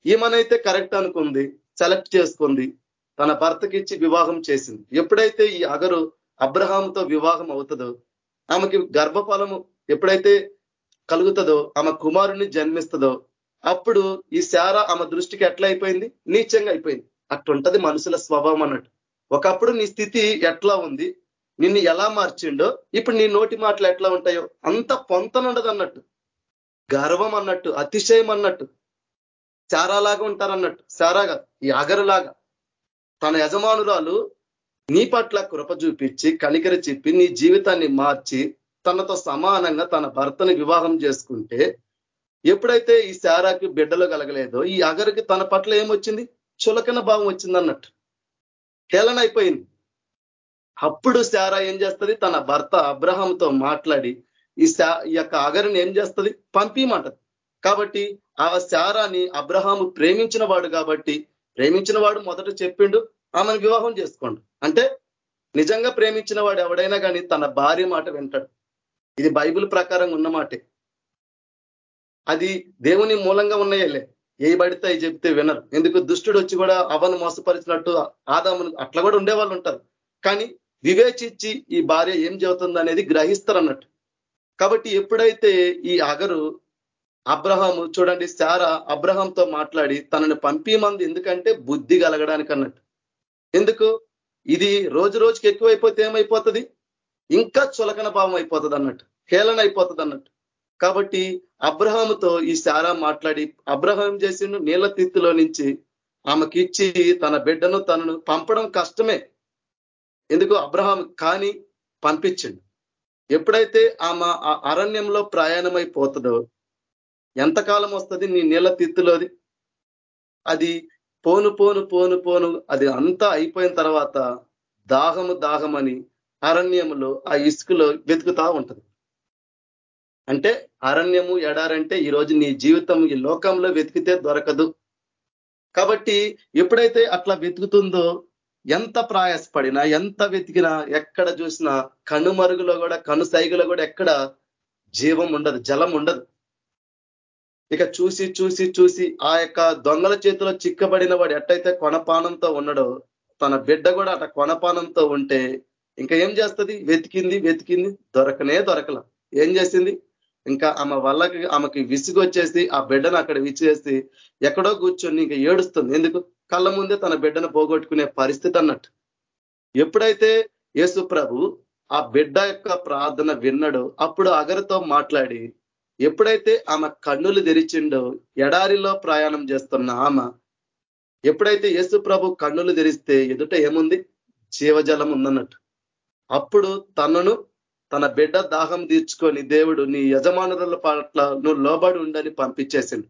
ఈమెనైతే కరెక్ట్ అనుకుంది సెలెక్ట్ చేసుకుంది తన భర్తకి ఇచ్చి వివాహం చేసింది. ఎప్పుడైతే ఈ అగరు అబ్రహాంతో వివాహం అవుతుందో ఆమెకి గర్భఫలము ఎప్పుడైతే కలుగుతుందో ఆమె కుమారుని జన్మిస్తుందో అప్పుడు ఈ శార ఆమె దృష్టికి ఎట్లా అయిపోయింది? నీచంగా అయిపోయింది. అట్టుంటది మనుషుల స్వభావం అన్నట్టు. ఒకప్పుడు నీ స్థితి ఎట్లా ఉంది? నిన్ను ఎలా మార్చిండో ఇప్పుడు నీ నోటి మాటలు ఎట్లా ఉంటాయో అంత పొంతనుండదు అన్నట్టు గర్వం అన్నట్టు అతిశయం అన్నట్టు శారాలాగా ఉంటారన్నట్టు శారాగా ఈ అగరులాగా. తన యజమానురాలు నీ పట్ల కృప చూపించి కనికర చెప్పి నీ జీవితాన్ని మార్చి తనతో సమానంగా తన భర్తని వివాహం చేసుకుంటే ఎప్పుడైతే ఈ శారాకి బిడ్డలు కలగలేదో ఈ అగరికి తన పట్ల ఏమొచ్చింది? చులకన భావం వచ్చింది అన్నట్టు హేళన అయిపోయింది. అప్పుడు శారా ఏం చేస్తుంది? తన భర్త అబ్రహంతో మాట్లాడి ఈ ఈ యొక్క అగరిని ఏం చేస్తుంది? పంపిమంటది కాబట్టి ఆ శారాన్ని అబ్రహాము ప్రేమించిన వాడు కాబట్టి ప్రేమించిన వాడు మొదట చెప్పిండు ఆమెను వివాహం చేసుకోండు. అంటే నిజంగా ప్రేమించిన వాడు ఎవడైనా కానీ తన భార్య మాట వింటాడు. ఇది బైబిల్ ప్రకారం ఉన్న మాటే. అది దేవుని మూలంగా ఉన్నాయలే. ఏ పడితే అవి చెప్తే వినరు. ఎందుకు? దుష్టుడు వచ్చి కూడా అవను మోసపరిచినట్టు ఆదామును అట్లా కూడా ఉండేవాళ్ళు ఉంటారు. కానీ వివేచించి ఈ భార్య ఏం చెబుతుంది అనేది గ్రహిస్తారు అన్నట్టు. కాబట్టి ఎప్పుడైతే ఈ అగరు అబ్రహాము చూడండి శారా అబ్రహాంతో మాట్లాడి తనను పంపిమంది ఎందుకంటే బుద్ధి కలగడానికి అన్నట్టు. ఎందుకు? ఇది రోజు రోజుకి ఎక్కువైపోతే ఏమైపోతుంది? ఇంకా చులకన భావం అయిపోతుంది అన్నట్టు. హేళన అయిపోతుంది అన్నట్టు. కాబట్టి అబ్రహాముతో ఈ శారా మాట్లాడి అబ్రహాం చేసిండు? నీళ్ళ తిత్తులో నుంచి ఆమెకి ఇచ్చి తన బిడ్డను తనను పంపడం కష్టమే. ఎందుకు? అబ్రహాం కానీ పంపించిండు. ఎప్పుడైతే ఆమె ఆ అరణ్యంలో ప్రయాణమైపోతుందో ఎంతకాలం వస్తుంది నీ నీళ్ళ తిత్తులోది? అది పోను పోను పోను పోను అది అంతా అయిపోయిన తర్వాత దాహము దాహమని అరణ్యములో ఆ ఇసుకలో వెతుకుతా ఉంటుంది. అంటే అరణ్యము ఎడారంటే ఈరోజు నీ జీవితం ఈ లోకంలో వెతికితే దొరకదు. కాబట్టి ఎప్పుడైతే అట్లా వెతుకుతుందో ఎంత ప్రయాసపడినా ఎంత వెతికినా ఎక్కడ చూసినా కనుమరుగులో కూడా కనుసైగులో కూడా ఎక్కడ జీవం ఉండదు జలం ఉండదు. ఇక చూసి చూసి చూసి ఆ యొక్క దొంగల చేతిలో చిక్కబడిన వాడు ఎట్టయితే కొనపానంతో ఉన్నాడో తన బిడ్డ కూడా అట కొనపానంతో ఉంటే ఇంకా ఏం చేస్తుంది? వెతికింది వెతికింది దొరకనే దొరకల. ఏం చేసింది? ఇంకా ఆమె వల్లకి ఆమెకి విసుగు వచ్చేసి ఆ బిడ్డను అక్కడ విచ్చేసి ఎక్కడో కూర్చొని ఇంకా ఏడుస్తుంది. ఎందుకు? కళ్ళ ముందే తన బిడ్డను పోగొట్టుకునే పరిస్థితి అన్నట్టు. ఎప్పుడైతే యేసు ప్రభు ఆ బిడ్డ యొక్క ప్రార్థన విన్నాడో అప్పుడు అగరుతో మాట్లాడి ఎప్పుడైతే ఆమె కన్నులు తెరిచిండో ఎడారిలో ప్రయాణం చేస్తున్న ఆమె ఎప్పుడైతే యేసు ప్రభు కన్నులు తెరిస్తే ఎదుట ఏముంది? జీవజలం ఉందన్నట్టు. అప్పుడు తనను తన బిడ్డ దాహం తీర్చుకొని దేవుడు నీ యజమానుల పట్ల నువ్వు లోబడి ఉండని పంపించేసిండు.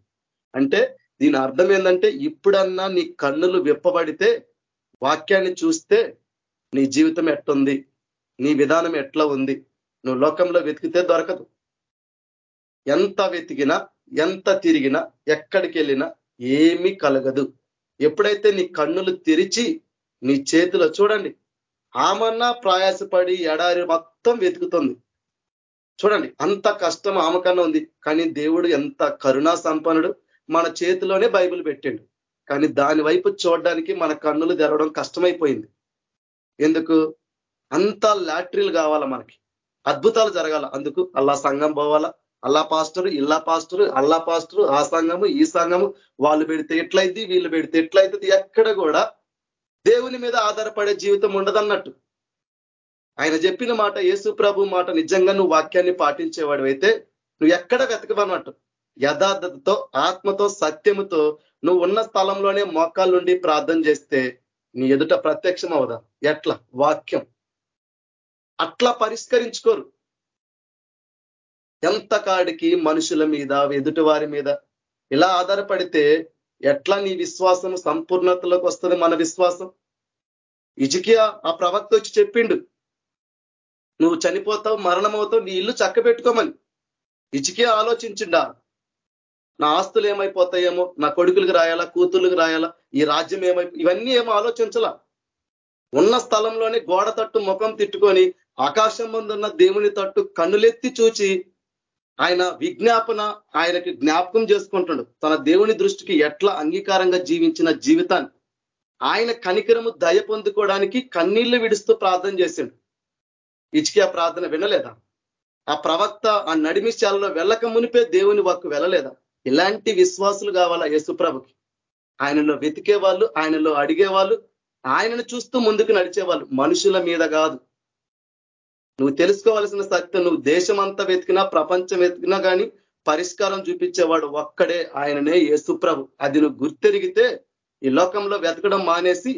అంటే దీని అర్థం ఏంటంటే ఇప్పుడన్నా నీ కన్నులు విప్పబడితే వాక్యాన్ని చూస్తే నీ జీవితం ఎట్టుంది? నీ విధానం ఎట్లా ఉంది? నువ్వు లోకంలో వెతికితే దొరకదు. ఎంత వెతికినా ఎంత తిరిగినా ఎక్కడికి వెళ్ళినా ఏమీ కలగదు. ఎప్పుడైతే నీ కన్నులు తెరిచి నీ చేతిలో చూడండి ఆమన్నా ప్రయాసపడి ఎడారి మొత్తం వెతుకుతుంది. చూడండి అంత కష్టం ఆమె ఉంది. కానీ దేవుడు ఎంత కరుణా సంపన్నుడు మన చేతిలోనే బైబిల్ పెట్టిండు. కానీ దాని వైపు చూడడానికి మన కన్నులు తెరవడం కష్టమైపోయింది. ఎందుకు? అంతా లాటరీలు కావాలా మనకి. అద్భుతాలు జరగాల. అందుకు అల్లా సంఘం పోవాలా? అల్లా పాస్టరు ఇల్లా పాస్టరు అల్లా పాస్టరు ఆ సంఘము ఈ సంఘము వాళ్ళు పెడితే ఎట్లయిద్ది వీళ్ళు పెడితే ఎట్లయితుంది ఎక్కడ కూడా దేవుని మీద ఆధారపడే జీవితం ఉండదన్నట్టు. ఆయన చెప్పిన మాట యేసు ప్రభు మాట నిజంగా నువ్వు వాక్యాన్ని పాటించేవాడు అయితే నువ్వు ఎక్కడ వెతకవన్నట్టు. యథార్థతతో ఆత్మతో సత్యముతో నువ్వు ఉన్న స్థలంలోనే మోకాళ్ళుండి ప్రార్థన చేస్తే నీ ఎదుట ప్రత్యక్షం అవదా ఎట్లా? వాక్యం. అట్లా పరిష్కరించుకోరు. ఎంత కాడికి మనుషుల మీద ఎదుటి వారి మీద ఇలా ఆధారపడితే ఎట్లా నీ విశ్వాసం సంపూర్ణతలోకి వస్తుంది మన విశ్వాసం? ఇజికియా ఆ ప్రవక్త వచ్చి చెప్పిండు నువ్వు చనిపోతావు మరణమవుతావు నీ ఇల్లు చక్క పెట్టుకోమని ఇజికియా ఆలోచించిండా నా ఆస్తులు ఏమైపోతాయేమో? నా కొడుకులకు రాయాలా? కూతుర్లకు రాయాలా? ఈ రాజ్యం ఏమై ఇవన్నీ ఏమో ఆలోచించలా. ఉన్న స్థలంలోనే గోడ తట్టు ముఖం తిట్టుకొని ఆకాశం ముందున్న దేవుని తట్టు కన్నులెత్తి చూచి ఆయన విజ్ఞాపన ఆయనకి జ్ఞాపకం చేసుకుంటాడు. తన దేవుని దృష్టికి ఎట్లా అంగీకారంగా జీవించిన జీవితాన్ని. ఆయన కనికరము దయ పొందుకోవడానికి కన్నీళ్ళు విడుస్తూ ప్రార్థన చేసిండు. ఇచ్చికి ఆ ప్రార్థన వినలేదా? ఆ ప్రవక్త ఆ నడిమిశాలలో వెళ్ళక మునిపే దేవుని వాక్కు వెళ్ళలేదా? ఇలాంటి విశ్వాసులు కావాలా యేసుప్రభుకి ఆయనలో వెతికే వాళ్ళు ఆయనలో అడిగే వాళ్ళు ఆయనను చూస్తూ ముందుకు నడిచేవాళ్ళు మనుషుల మీద కాదు. నువ్వు తెలుసుకోవాల్సిన సత్యం నువ్వు దేశం అంతా వెతికినా ప్రపంచం వెతికినా కానీ పరిష్కారం చూపించేవాడు ఒక్కడే ఆయననే యేసుప్రభు అది నువ్వు గుర్తెరిగితే ఈ లోకంలో వెతకడం మానేసి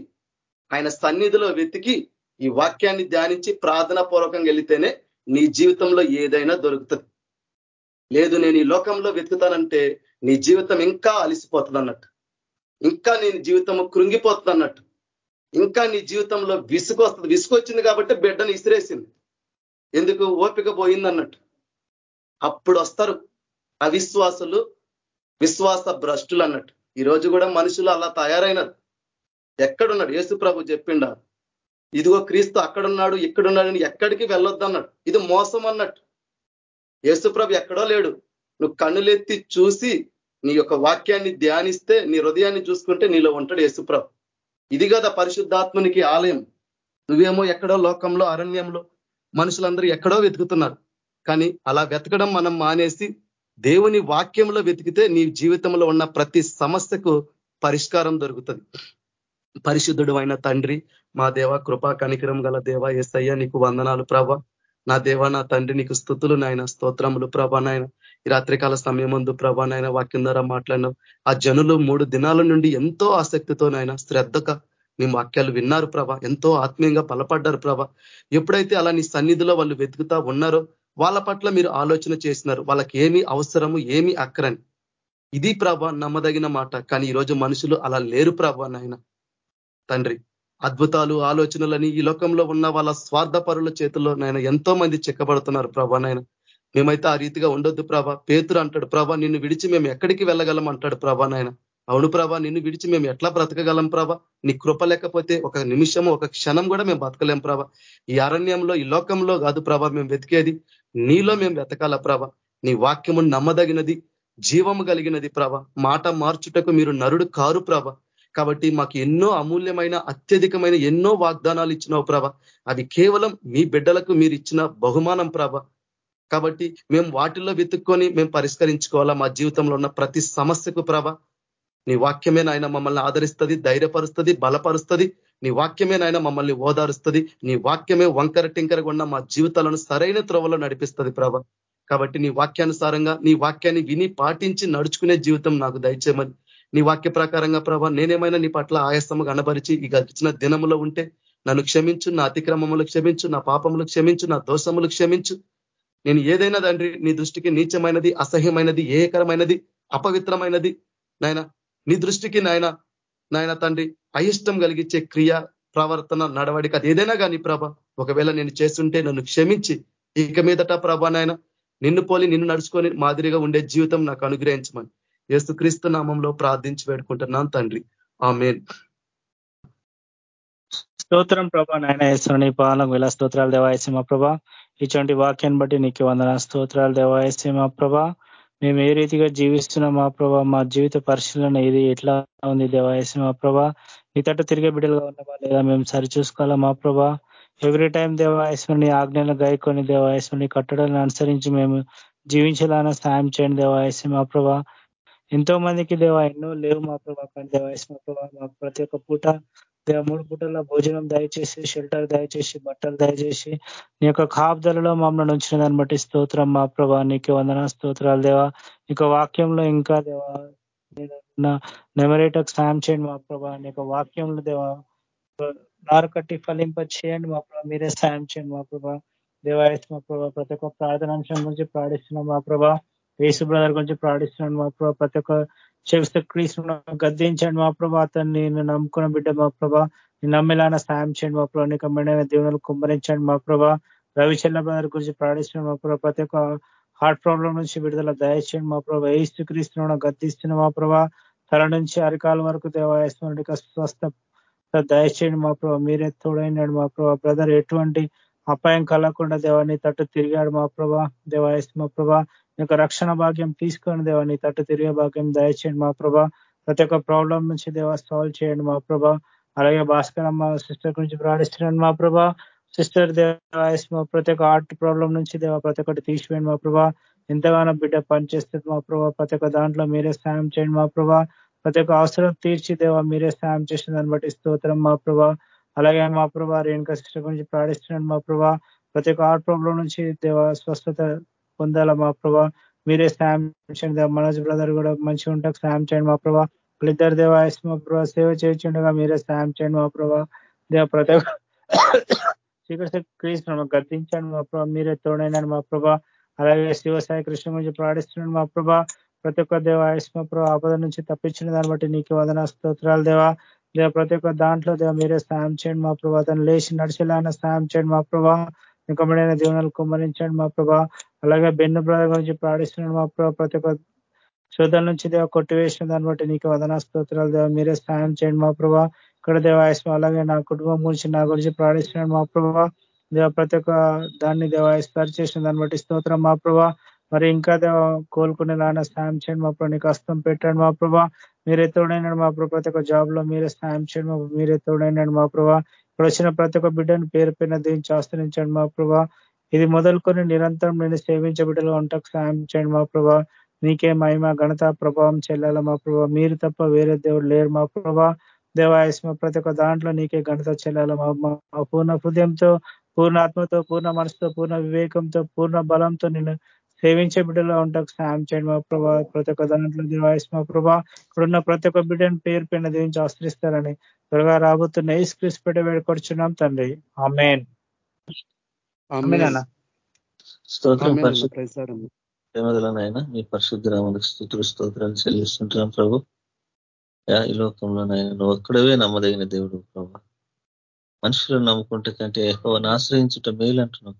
ఆయన సన్నిధిలో వెతికి ఈ వాక్యాన్ని ధ్యానించి ప్రార్థనా పూర్వకంగా వెళితేనే నీ జీవితంలో ఏదైనా దొరుకుతుంది. లేదు నేను ఈ లోకంలో వెతుకుతానంటే నీ జీవితం ఇంకా అలిసిపోతుంది అన్నట్టు ఇంకా నేను జీవితం కృంగిపోతుంది అన్నట్టు ఇంకా నీ జీవితంలో విసుగు వస్తుంది. విసుగు వచ్చింది కాబట్టి బిడ్డను ఇసిరేసింది. ఎందుకు? ఓపిక పోయింది అన్నట్టు అప్పుడు వస్తారు అవిశ్వాసులు విశ్వాస భ్రష్టులు అన్నట్టు. ఈరోజు కూడా మనుషులు అలా తయారైనారు. ఎక్కడున్నాడు? యేసు ప్రభు చెప్పిండా ఇదిగో క్రీస్తు అక్కడున్నాడు ఇక్కడున్నాడని ఎక్కడికి వెళ్ళొద్దు అన్నట్టు ఇది మోసం అన్నట్టు. యేసుప్రభు ఎక్కడో లేడు. నువ్వు కన్నులెత్తి చూసి నీ యొక్క వాక్యాన్ని ధ్యానిస్తే నీ హృదయాన్ని చూసుకుంటే నీలో ఉంటాడు యేసుప్రభు ఇది కదా పరిశుద్ధాత్మనికి ఆలయం. నువ్వేమో ఎక్కడో లోకంలో అరణ్యంలో మనుషులందరూ ఎక్కడో వెతుకుతున్నారు. కానీ అలా వెతకడం మనం మానేసి దేవుని వాక్యంలో వెతికితే నీ జీవితంలో ఉన్న ప్రతి సమస్యకు పరిష్కారం దొరుకుతుంది. పరిశుద్ధుడు అయిన తండ్రి మా దేవ కృపా కనికరం గల దేవ ఎస్ఐయ నీకు వందనాలు ప్రభ. నా దేవ నా తండ్రి నీకు స్థుతులు నాయన స్తోత్రములు ప్రభా నాయన. ఈ రాత్రికాల సమయం ముందు ప్రభా నాయన వాక్యం ద్వారా మాట్లాడినాం. ఆ జనులు మూడు దినాల నుండి ఎంతో ఆసక్తితో నాయన శ్రద్ధగా మీ వాక్యాలు విన్నారు ప్రభ. ఎంతో ఆత్మీయంగా బలపడ్డారు ప్రభ. ఎప్పుడైతే అలా నీ సన్నిధిలో వాళ్ళు వెతుకుతా ఉన్నారో వాళ్ళ పట్ల మీరు ఆలోచన చేసినారు. వాళ్ళకి ఏమి అవసరము ఏమి అక్కరని. ఇది ప్రభ నమ్మదగిన మాట. కానీ ఈరోజు మనుషులు అలా లేరు ప్రభ నాయన. తండ్రి అద్భుతాలు ఆలోచనలని ఈ లోకంలో ఉన్న వాళ్ళ స్వార్థపరుల చేతుల్లో నాయన ఎంతో మంది చెక్కబడుతున్నారు ప్రభా నాయన. మేమైతే ఆ రీతిగా ఉండొద్దు ప్రభా. పేతురు అంటాడు ప్రభా నిన్ను విడిచి మేము ఎక్కడికి వెళ్ళగలం? అంటాడు ప్రభా నాయన. అవును ప్రభా నిన్ను విడిచి మేము ఎట్లా బ్రతకగలం ప్రభా? నీ కృప లేకపోతే ఒక నిమిషము ఒక క్షణం కూడా మేము బతకలేం ప్రభా. ఈ అరణ్యంలో ఈ లోకంలో కాదు ప్రభా మేము వెతికేది. నీలో మేము వెతకాల ప్రభ. నీ వాక్యము నమ్మదగినది జీవము కలిగినది ప్రభ. మాట మార్చుటకు మీరు నరుడు కారు ప్రభ. కాబట్టి మాకు ఎన్నో అమూల్యమైన అత్యధికమైన ఎన్నో వాగ్దానాలు ఇచ్చినావు ప్రభ. అవి కేవలం మీ బిడ్డలకు మీరు ఇచ్చిన బహుమానం ప్రభ. కాబట్టి మేము వాటిల్లో వెతుక్కొని మేము పరిష్కరించుకోవాలా మా జీవితంలో ఉన్న ప్రతి సమస్యకు ప్రభ. నీ వాక్యమే నాయన మమ్మల్ని ఆదరిస్తుంది ధైర్యపరుస్తుంది బలపరుస్తుంది. నీ వాక్యమే నాయన మమ్మల్ని ఓదారుస్తుంది. నీ వాక్యమే వంకర టింకరగా ఉన్న మా జీవితాలను సరైన త్రోవలో నడిపిస్తుంది ప్రభ. కాబట్టి నీ వాక్యానుసారంగా నీ వాక్యాన్ని విని పాటించి నడుచుకునే జీవితం నాకు దయచేయమని నీ వాక్య ప్రకారంగా ప్రభా నేనేమైనా నీ పట్ల ఆయాసము కనబరిచి ఈ గడిచిన దినములో ఉంటే నన్ను క్షమించు నా అతిక్రమములు క్షమించు నా పాపములు క్షమించు నా దోషములు క్షమించు. నేను ఏదైనా తండ్రి నీ దృష్టికి నీచమైనది అసహ్యమైనది ఏకరమైనది అపవిత్రమైనది నాయన నీ దృష్టికి నాయన నాయన తండ్రి అయిష్టం కలిగించే క్రియ ప్రవర్తన నడవడిక ఏదైనా కానీ ప్రభ ఒకవేళ నేను చేస్తుంటే నన్ను క్షమించి ఇక మీదట ప్రభ నాయన నిన్ను పోలి నిన్ను నడుచుకొని మాదిరిగా ఉండే జీవితం నాకు అనుగ్రహించమని. యేసుక్రీస్తు నామంలో ప్రార్థించి వేడుకుంటున్నాను తండ్రి. ఆమె స్తోత్రం ప్రభా నాయన వేస్తున్న పాలన ఇలా స్తోత్రాలు దేవాయసీమ ప్రభా. ఇటువంటి వాక్యాన్ని బట్టి నీకు వందన స్తోత్రాలు దేవాయసీమ ప్రభా. మేము ఏ రీతిగా జీవిస్తున్నాం మా ప్రభా మా జీవిత పరిశీలన ఇది ఎట్లా ఉంది దేవాయసీమ ప్రభా. నీ తట్టు తిరిగే బిడ్డలుగా ఉన్నవా లేదా మేము సరిచూసుకోవాలా మా ప్రభా. ఎవ్రీ టైం దేవాయశ్వరుని ఆజ్ఞలను గాయకొని దేవాయశ్వరుని కట్టడాలను అనుసరించి మేము జీవించాలన్న సాయం చేయండి దేవాయస్మ మా ప్రభా. ఎంతో మందికి దేవ ఎన్నో లేవు మా ప్రభా కానీ ప్రభా ప్రతి ఒక్క పూట దేవ మూడు పూటల భోజనం దయచేసి షెల్టర్ దయచేసి బట్టలు దయచేసి నీ యొక్క కాపుదలలో మమ్మల్ని ఉంచిన దాన్ని బట్టి స్తోత్రం మా ప్రభా. నీకు వందన స్తోత్రాలు దేవా. ఇక వాక్యంలో ఇంకా దేవా నెమరేటకు సాయం చేయండి మా ప్రభా. నీ యొక్క వాక్యంలో దేవా నారు కట్టి ఫలింప చేయండి మా ప్రభా. మీరే సాయం చేయండి మా ప్రభా. దేవాయస్ మా ప్రభా ప్రతి ఒక్క ప్రార్థనాంశం గురించి ప్రార్థిస్తున్నాం మా ప్రభా. యేసు బ్రదర్ గురించి ప్రార్థిస్తున్నాను మా ప్రభా ప్రతి ఒక్క చెవిస్తే క్రీస్తును గద్దించండి మా ప్రభా అతన్ని నేను నమ్ముకున్న బిడ్డ మా ప్రభా నమ్మేలాన సాయం చేయండి మా ప్రభా నీకు మెండైన దేవుని కుమ్మరించండి మా ప్రభా రవిచంద్ర బ్రదర్ గురించి ప్రార్థిస్తున్నాం మా ప్రభా ప్రతి ఒక్క హార్ట్ ప్రాబ్లం నుంచి విడుదల దయచేయండి మా ప్రభా ఏసు క్రీస్తును గద్దిస్తున్న మా ప్రభా తల నుంచి అరికాల వరకు దేవాయస్మరుడికి స్వస్థ దయచేయండి మా ప్రభా మీరే తోడైనాడు మా ప్రభా బ్రదర్ ఎటువంటి అపాయం కలగకుండా దేవాన్ని తట్టు తిరిగాడు మా ప్రభా దేవాయస్ మా ప్రభా యొక్క రక్షణ భాగ్యం తీసుకొని దేవాన్ని తట్టు తిరిగే భాగ్యం దయచేయండి. మా ప్రభా ప్రతి ఒక్క ప్రాబ్లం నుంచి దేవా సాల్వ్ చేయండి మా ప్రభా. అలాగే భాస్కర్ అమ్మ సిస్టర్ గురించి ప్రాణిస్తున్నాను మా ప్రభా. సిస్టర్ దేవాయస్ మా ప్రతి ఒక్క ఆర్ట్ ప్రాబ్లం నుంచి దేవా ప్రతి ఒక్కటి తీసివేయండి మా ప్రభా. ఎంతగానో బిడ్డ పనిచేస్తుంది మా ప్రభా. ప్రతి ఒక్క దాంట్లో మీరే సాయం చేయండి మా ప్రభా. ప్రతి ఒక్క అవసరం తీర్చి దేవా మీరే సాయం చేసిన దాన్ని బట్టి స్తోత్రం మా ప్రభా. అలాగే మా ప్రభా రేణుక సిస్టర్ గురించి ప్రాణిస్తున్నాను మా ప్రభా. ప్రతి ఒక్క ఆర్ట్ ప్రాబ్లం నుంచి దేవ స్వస్థత పొందాల మా ప్రభా? మీరే సాయం చేయండి. మనోజ్ బ్రదర్ కూడా మంచిగా ఉంటాకు సాయం చేయండి మా ప్రభా. వాళ్ళిద్దరు దేవ మా ప్రభా సేవ చేయించుండగా మీరే సాయం చేయండి మా ప్రభా. దేవ ప్రతి ఒక్క చీకటి గర్తించండి మా ప్రభా. మీరే తోడైనాను మా ప్రభా. అలాగే శివసాయి కృష్ణ గురించి ప్రాణిస్తున్నాడు మా ప్రభా. ప్రతి ఒక్క దేవ ఆయుష్మ ప్రభా ఆపద నుంచి తప్పించిన దాన్ని బట్టి నీకు వదన స్తోత్రాలు దేవా. దేవ ప్రతి ఒక్క దాంట్లో దేవ మీరే సాయం చేయండి మా ప్రభా. తను లేచి నడిచేలాగా సాయం చేయండి మా ప్రభా. నికమడైన దీవెనలు కుమ్మరించండి మా ప్రభా. అలాగే బెన్ను బ్రదర్ గురించి ప్రార్థిస్తున్నాడు. మా ప్రభావ ప్రతి ఒక్క శోధల నుంచి దేవ కొట్టివేసిన దాన్ని బట్టి నీకు వదన స్తోత్రాలు దేవ. మీరే సాయం చేయండి మా ప్రభా. ఇక్కడ దేవాయస్మ అలాగే నా కుటుంబం గురించి నా గురించి ప్రార్థిస్తున్నాడు మా ప్రభా. దేవ ప్రతి ఒక్క దాన్ని దేవాయస్పారు చేసిన దాన్ని బట్టి స్తోత్రం మా ప్రభా. మరి ఇంకా కోలుకునేలాగా సాయం చేయండి మా ప్రభు. నీకు హస్తం పెట్టండి మా ప్రభా. మీరే తోడైనాడు మా ప్రభు. ప్రతి ఒక్క జాబ్లో మీరే సాయం చేయండి మా మీరే తోడైనాడు మా ప్రభా. ఇప్పుడు వచ్చిన ప్రతి ఒక్క బిడ్డను పేరు పైన దీనికి ఆశ్రయించండి మా ప్రభా. ఇది మొదలుకొని నిరంతరం నేను సేవించే ఉంటాకు వంటకు సాయం చేయండి మా ప్రభా. నీకే మహిమ ఘనత ప్రభావం చెల్లాల మా ప్రభా. మీరు తప్ప వేరే దేవుడు లేరు మా ప్రభా. దేవాయస్మ ప్రతి ఒక్క దాంట్లో నీకే ఘనత చెల్లాల మా పూర్ణ హృదయంతో పూర్ణ ఆత్మతో పూర్ణ మనసుతో పూర్ణ వివేకంతో పూర్ణ బలంతో నేను సేవించే బిడ్డలో ఉంటాకు సాయం చేయండి మా ప్రభా. ప్రతి ఒక్క దాంట్లో దివాయస్ మా ప్రభా. ఇక్కడున్న ప్రతి ఒక్క బిడ్డను పేరు పైన దీవించి ఆశ్రయిస్తారని త్వరగా రాబోతున్న ఈ క్రిస్ పెట్ట వేడుకొచ్చున్నాం తండ్రి. ఆమెన్. స్తోత్రం మీ పరిశుద్ధరాములకు స్థుతులు స్తోత్రాలు చెల్లిస్తుంటున్నాం ప్రభు. ఈ లోకంలోనైనా నువ్వు ఒక్కడవే నమ్మదగిన దేవుడు ప్రభు. మనుషులను నమ్ముకుంటే కంటే ఎక్కువని ఆశ్రయించుట మేలు అంటున్నావు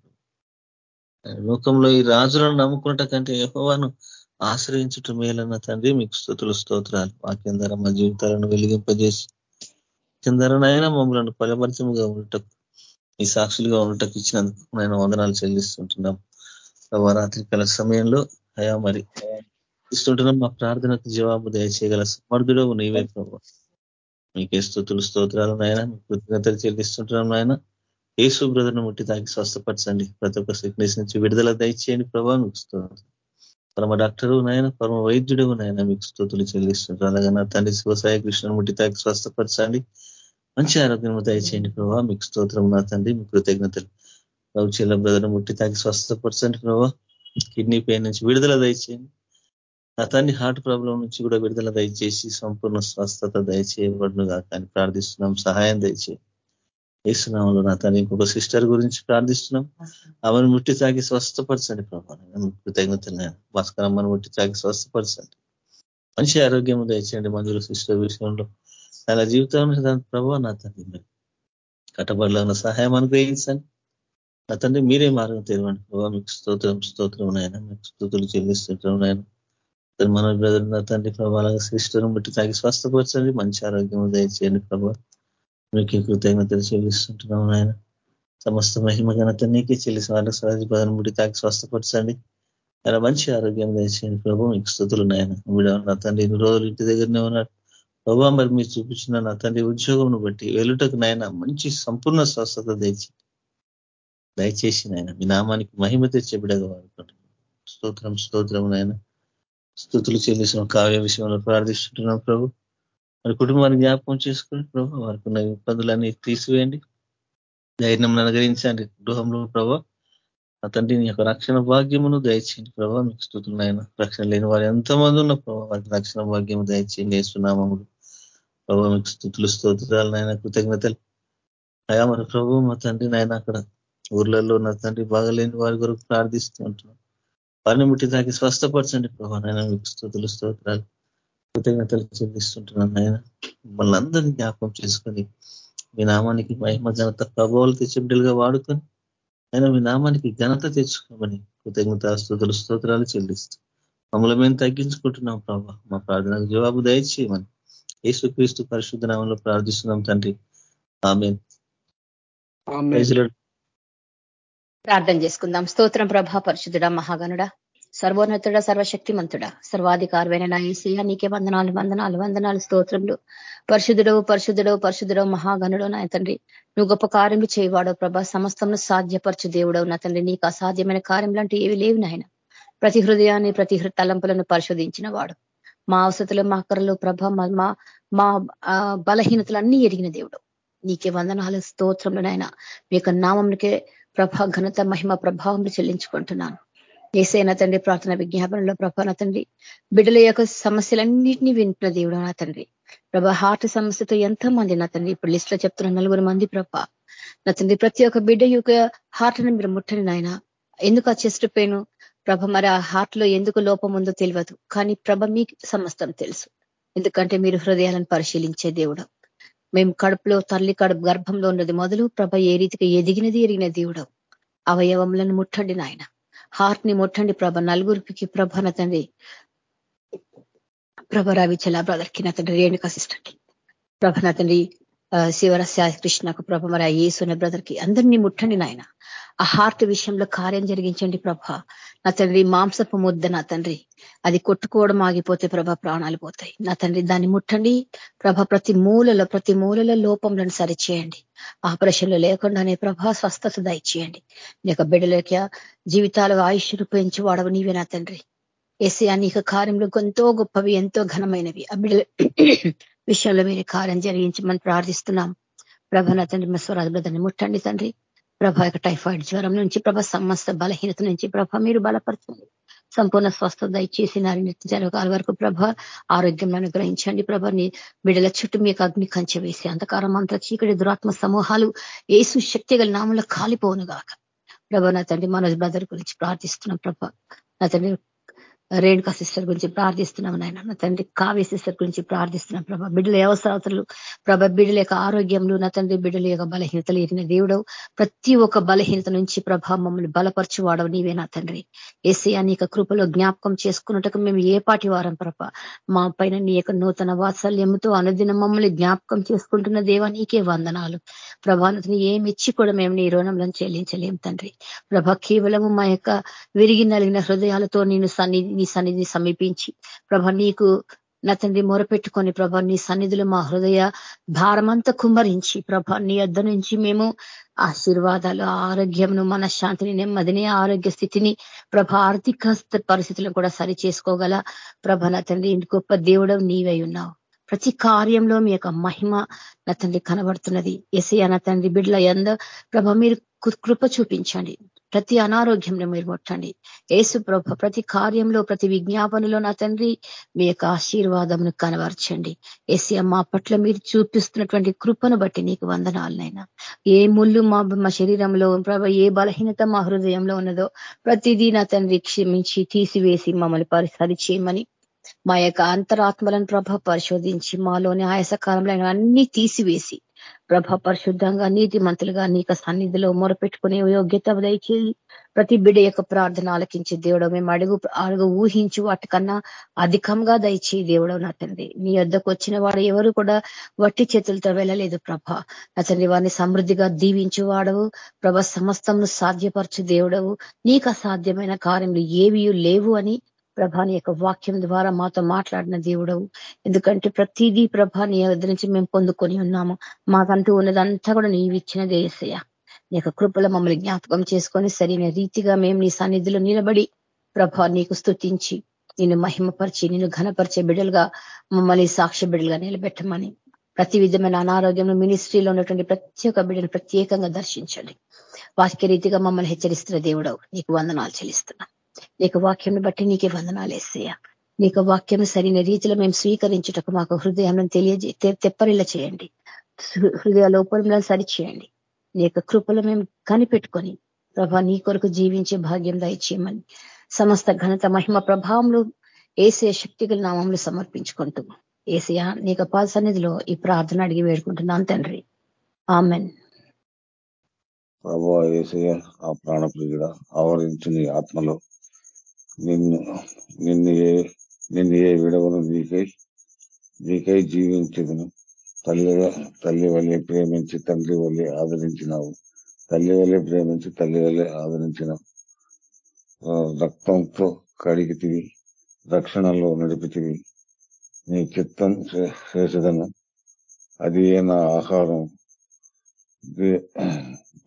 లోకంలో ఈ రాజులను నమ్ముకుంట కంటే యహోవాను ఆశ్రయించుట మేలన్న తండ్రి మీకు స్థుతులు స్తోత్రాలు. వాక్యం ద్వారా మా జీవితాలను వెలిగింపజేసి కిందరనైనా మమ్మల్ని ఫలపరిచముగా ఉండటకు ఈ సాక్షులుగా ఉండటకు ఇచ్చినందుకు నేను వందనాలు చెల్లిస్తుంటున్నాం. రాత్రి కాల సమయంలో అయా మరి ఇస్తుంటున్నాం మా ప్రార్థనకు జవాబు దయచేయగల సమర్థుడు నీవే ప్రభావ మీకే స్థుతులు స్తోత్రాలు నాయన. కృతజ్ఞతలు చెల్లిస్తుంటున్నాం నాయన. ఏసు బ్రదర్ను ముట్టి తాకి స్వస్థపరచండి. ప్రతి ఒక్క సిక్నెస్ నుంచి విడుదల దయచేయండి ప్రభావ మీకు పరమ డాక్టరు నాయన పరమ వైద్యుడు నాయన మీకు స్థుతులు చెల్లిస్తుంటారు అలాగే నా తండ్రి శివసాయి కృష్ణను ముట్టి తాకి స్వస్థపరచండి. మంచి ఆరోగ్యము దయచేయండి ప్రభావ మీకు స్తోత్రం నా తండ్రి. మీ కృతజ్ఞతలు. రవిచీల బ్రదర్ ముట్టి తాకి స్వస్థపరచండి ప్రభావ కిడ్నీ పెయిన్ నుంచి విడుదల దయచేయండి. నా తండ్రి హార్ట్ ప్రాబ్లం నుంచి కూడా విడుదల దయచేసి సంపూర్ణ స్వస్థత దయచేయబడునుగా కానీ ప్రార్థిస్తున్నాం. సహాయం దయచేయండి. వేస్తున్నాము నా తన ఇంకొక సిస్టర్ గురించి ప్రార్థిస్తున్నాం. ఆమెను ముట్టి తాకి స్వస్థపరచండి ప్రభావం కృతజ్ఞతలు భాస్కరమ్మను ముట్టి తాకి స్వస్థపరచండి మంచి ఆరోగ్యం దయచేయండి మంజుల సిస్టర్ విషయంలో. అలా జీవితంలో ప్రభు నా తండ్రి మరి కట్టబడలో సహాయం అనుగ్రహించండి. నా తండ్రి మీరే మార్గం తెలియండి ప్రభావ మీకు స్తోత్రం స్తోత్రం నాయన. మీకు స్థుతులు చెల్లిస్తుంటాం నాయన. మన బ్రదర్ నా తండ్రి ప్రభావ సిస్టర్ బట్టి తాగి స్వస్థపరచండి. మంచి ఆరోగ్యం దయచేయండి ప్రభావ మీకు కృతజ్ఞతలు చెల్లిస్తుంటున్నాం ఆయన సమస్త మహిమ ఘనత నీకే చెల్లిసి వాళ్ళకి సహజ పదం ముడి తాకి స్వస్థపరచండి. అలా మంచి ఆరోగ్యం దయచేయండి ప్రభు. మీకు స్థుతులు నాయన. వీడ నా తండ్రి ఇన్ని రోజులు ఇంటి దగ్గరనే ఉన్నాడు? ప్రభావ మరి మీరు చూపించిన నా తండ్రి ఉద్యోగంను బట్టి వెలుటకు నాయన మంచి సంపూర్ణ స్వస్థత దయచి దయచేసి నాయన మీ నామానికి మహిమ తెచ్చే బిడగా వాడుకుంటున్నాం స్తోత్రం స్తోత్రం నాయన. స్థుతులు చెల్లిసిన కావ్య విషయంలో ప్రార్థిస్తుంటున్నాం ప్రభు. మరి కుటుంబాన్ని జ్ఞాపకం చేసుకుని ప్రభు వారికి ఉన్న ఇబ్బందులన్నీ తీసివేయండి. ధైర్యం అనుగ్రహించండి గృహంలో ప్రభా అతండి నీ యొక్క రక్షణ భాగ్యమును దయచేయండి ప్రభావ మీకు స్థుతులు నాయన. రక్షణ లేని వారు ఎంతమంది ఉన్న ప్రభావ వారికి రక్షణ భాగ్యము దయచేయండి. వేస్తున్నామములు ప్రభు మీకు స్థుతులు స్తోత్రాలు నాయన కృతజ్ఞతలు. అయా మరి ప్రభు మా తండ్రి నాయన అక్కడ ఊర్లలో నా తండ్రి బాగలేని వారి కొరకు ప్రార్థిస్తూ ఉంటున్నాం వారిని ముట్టి తాకి స్వస్థపరచండి ప్రభావ నాయన మీకు స్థుతులు స్తోత్రాలు కృతజ్ఞతలు చెల్లిస్తుంటున్నాను నాయన. మిమ్మల్ని అందరినీ జ్ఞాపకం చేసుకొని మీ నామానికి మహిమ ఘనత ప్రభావాలు తెచ్చబిడ్డలుగా వాడుకొని ఆయన మీ నామానికి ఘనత తెచ్చుకోమని కృతజ్ఞత స్థుతులు స్తోత్రాలు చెల్లిస్తూ మమ్మల్ని మేము తగ్గించుకుంటున్నాం ప్రభా. మా ప్రార్థనకు జవాబు దయచేయమని యేసుక్రీస్తు పరిశుద్ధ నామంలో ప్రార్థిస్తున్నాం తండ్రి. ఆమె ప్రార్థన చేసుకుందాం. స్తోత్రం ప్రభా పరిశుద్ధుడ మహాగనుడ సర్వోన్నతుడ సర్వశక్తిమంతుడ సర్వాధికారమైన నా ఏసయ్య నీకే వందనాలు వందనాలు వందనాలు స్తోత్రములు. పరిశుద్ధుడవు పరిశుద్ధుడవు పరిశుద్ధుడవు మహాగనుడు నా తండ్రి. నువ్వు గొప్ప కార్యము చేయవాడవు ప్రభా. సమస్తంను సాధ్యపరచు దేవుడవు నా తండ్రి. నీకు అసాధ్యమైన కార్యములు అంటే ఏవి లేవు నాయన. ప్రతి హృదయాన్ని ప్రతి తలంపులను పరిశోధించిన వాడు. మా అవసతులు మా కర్రలు ప్రభ మా మా బలహీనతలు అన్ని ఎరిగిన దేవుడు. నీకే వందనాలు స్తోత్రంలో నాయన. మీ యొక్క నామంకే ప్రభా ఘనత మహిమ ప్రభావం చెల్లించుకుంటున్నాను. ఏసైనా తండ్రి ప్రార్థన విజ్ఞాపనలో ప్రభా నా తండ్రి. బిడ్డల యొక్క సమస్యలన్నింటినీ వింటున్న దేవుడు నా తండ్రి. ప్రభా హార్ట్ సమస్యతో ఎంతో మంది నా తండ్రి. ఇప్పుడు లిస్ట్లో చెప్తున్న నలుగురు మంది ప్రభ. నా తండ్రి ప్రతి ఒక్క బిడ్డ యొక్క హార్ట్ని మీరు ముట్టని నాయన. ఎందుకు ఆ చెస్ట్ పెయిన్? ప్రభ మరి ఆ హార్ట్లో ఎందుకు లోపం ఉందో తెలియదు. కానీ ప్రభ మీకు సమస్తం తెలుసు. ఎందుకంటే మీరు హృదయాలను పరిశీలించే దేవుడు. మేము కడుపులో తల్లి కడుపు గర్భంలో ఉన్నది మొదలు ప్రభ ఏ రీతిగా ఎదిగినది ఎరిగిన దేవుడు. అవయవములను ముట్టండి నాయన. హార్ట్ని ముట్టండి ప్రభ. నలుగురికి ప్రభన తండ్రి. ప్రభ రవిచల బ్రదర్కి నా తండ్రి రేణుకా సిస్టర్ ప్రభ నా తండ్రి శివరస్య కృష్ణకు ప్రభ మరి ఆ యేసున బ్రదర్కి. అందరినీ ముట్టండి నాయన. ఆ హార్ట్ విషయంలో కార్యం జరిగించండి ప్రభ. నా తండ్రి మాంసపు ముద్ద నా తండ్రి. అది కొట్టుకోవడం ఆగిపోతే ప్రభ ప్రాణాలు పోతాయి. నా తండ్రి దాన్ని ముట్టండి. ప్రభ ప్రతి మూలలో ప్రతి మూలలో లోపంలను సరిచేయండి. ఆపరేషన్లు లేకుండానే ప్రభ స్వస్థత దయచేయండి. నీకు బిడ్డలకి జీవితాలు ఆయుష్ పెంచి వాడవు నీవే నా తండ్రి. ఏసీ అనేక కార్యములు ఎంతో గొప్పవి ఎంతో ఘనమైనవి. ఆ బిడ్డల విషయంలో మీరు కార్యం జరిగించమని ప్రార్థిస్తున్నాం. ప్రభ నా తండ్రి మా స్వరాజ ముట్టండి తండ్రి. ప్రభ యొక్క టైఫాయిడ్ జ్వరం నుంచి ప్రభ సమస్త బలహీనత నుంచి ప్రభ మీరు బలపరచండి. సంపూర్ణ స్వస్థత దయచేసి నారి జరగాల వరకు ప్రభ ఆరోగ్యం అనుగ్రహించండి ప్రభ. నీ బిడ్డల చుట్టూ మీకు అగ్ని కంచె వేసి అంతకారం అంత చీకటి దురాత్మ సమూహాలు ఏసు శక్తి గల నామంలో కాలిపోను గాక. ప్రభ నా తండ్రి మనోజ్ బ్రదర్ గురించి ప్రార్థిస్తున్నాం ప్రభ. నా తండ్రి రేణుకా సిస్టర్ గురించి ప్రార్థిస్తున్నాం నాయన. నా తండ్రి కావ్య సిస్టర్ గురించి ప్రార్థిస్తున్నాం ప్రభా. బిడ్డల అవసరాలు ప్రభ బిడ్డల యొక్క ఆరోగ్యంలో నా తండ్రి బిడ్డల యొక్క బలహీనతలు ఎరిగిన దేవుడవు. ప్రతి ఒక్క బలహీనత నుంచి ప్రభా మమ్మల్ని బలపరచువాడవు నీవే నా తండ్రి. ఏసీ అనేక కృపలో జ్ఞాపకం చేసుకున్నట్టుకు మేము ఏ పాటి వారం ప్రభ మా పైన నీ యొక్క నూతన వాత్సల్యంతో అనుదిన మమ్మల్ని జ్ఞాపకం చేసుకుంటున్న దేవా నీకే వందనాలు. ప్రభానతని ఏమిచ్చి కూడా మేము నీ రుణంలో చెల్లించలేం తండ్రి. ప్రభ కేవలము మా యొక్క విరిగి నలిగిన హృదయాలతో నేను సన్నిధి నీ సన్నిధిని సమీపించి. ప్రభ నీకు నా తండ్రి మొరపెట్టుకొని ప్రభ నీ సన్నిధులు మా హృదయ భారమంతా కుమ్మరించి ప్రభ నీ అద్ద నుంచి మేము ఆశీర్వాదాలు ఆరోగ్యంను మన శాంతిని నెమ్మదిని ఆరోగ్య స్థితిని ప్రభ ఆర్థిక పరిస్థితులను కూడా సరి చేసుకోగల ప్రభ నా తండ్రి గొప్ప దేవుడు నీవై ఉన్నావు. ప్రతి కార్యంలో మీ యొక్క మహిమ నా తండ్రి కనబడుతున్నది. ఎసయ నా తండ్రి బిడ్ల ఎంద ప్రభ మీరు కృప చూపించండి. ప్రతి అనారోగ్యంలో మీరు ముట్టండి. ఏసు ప్రభ ప్రతి కార్యంలో ప్రతి విజ్ఞాపనలో నా తండ్రి మీ యొక్క ఆశీర్వాదమును కనవర్చండి ఏసీ మా పట్ల మీరు చూపిస్తున్నటువంటి కృపను బట్టి నీకు వందనాలనైనా ఏ ముళ్ళు మా మా శరీరంలో ప్రభ ఏ బలహీనత మా హృదయంలో ఉన్నదో ప్రతిదీ నా తండ్రి క్షమించి తీసివేసి మమ్మల్ని పరిసరి చేయమని మా యొక్క అంతరాత్మలను ప్రభ పరిశోధించి మాలోని ఆయాసకాలంలో అన్ని తీసివేసి ప్రభ పరిశుద్ధంగా నీతి మంతులుగా నీక సన్నిధిలో మొరపెట్టుకునే యోగ్యత దయచేయి ప్రతి బిడ్డ యొక్క ప్రార్థన ఆలకించి దేవుడు మేము అడుగు అడుగు ఊహించు వాటికన్నా అధికంగా దయచేయి దేవుడు నా తండ్రి. నీ వద్దకు వచ్చిన వాడు ఎవరు కూడా వట్టి చేతులతో వెళ్ళలేదు ప్రభ. నా తండ్రి వారిని సమృద్ధిగా దీవించు వాడవు. ప్రభ సమస్తంను సాధ్యపరచు దేవుడవు. నీకు అసాధ్యమైన కార్యములు ఏవి లేవు అని ప్రభాని యొక్క వాక్యం ద్వారా మాతో మాట్లాడిన దేవుడవు. ఎందుకంటే ప్రతిదీ ప్రభా నీ నుంచి మేము పొందుకొని ఉన్నాము. మాకంటూ ఉన్నదంతా కూడా నీవు ఇచ్చినదే దేశయ్య నీ యొక్క కృపలో మమ్మల్ని జ్ఞాపకం చేసుకొని సరైన రీతిగా మేము నీ సన్నిధిలో నిలబడి ప్రభా నీకు స్తుతించి నిన్ను మహిమపరిచి నిన్ను ఘనపరిచే బిడ్డలుగా మమ్మల్ని సాక్ష్య బిడ్డలుగా నిలబెట్టమని ప్రతి విధమైన అనారోగ్యంలో మినిస్ట్రీలో ఉన్నటువంటి ప్రతి ఒక్క బిడ్డను ప్రత్యేకంగా దర్శించండి. వాక్య రీతిగా మమ్మల్ని హెచ్చరిస్తున్న దేవుడవు నీకు వందనాలు చెల్లిస్తున్నాం. నీకు వాక్యంను బట్టి నీకే వందనాలు వేసేయ నీకు వాక్యం సరైన రీతిలో మేము స్వీకరించుటకు మాకు హృదయం తెలియజే తెప్పరిల్ల చేయండి. హృదయ లోపలను సరిచేయండి. నీ యొక్క కృపలు మేము కనిపెట్టుకొని ప్రభా నీ కొరకు జీవించే భాగ్యం దయచేయమని సమస్త ఘనత మహిమ ప్రభావంలో ఏసే శక్తిగల నామంలో సమర్పించుకుంటూ ఏసయ యొక్క పాద సన్నిధిలో ఈ ప్రార్థన అడిగి వేడుకుంటున్నాను తండ్రి. ఆమెన్. ప్రభా ఏసయ ఆ ప్రాణప్రియుడ ఆవరించి నీ ఆత్మలో నిన్ను నిన్ను ఏ నిన్ను ఏ విడవను నీకై నీకై జీవించదును. తల్లి తల్లి వల్లే ప్రేమించి తండ్రి వల్లే ఆదరించినావు. తల్లి వల్లే ప్రేమించి తల్లి వల్లే ఆదరించినావు. రక్తంతో కడిగితివి రక్షణలో నడిపితివి. నీ చిత్తం చేసేదను. అది నా ఆహారం?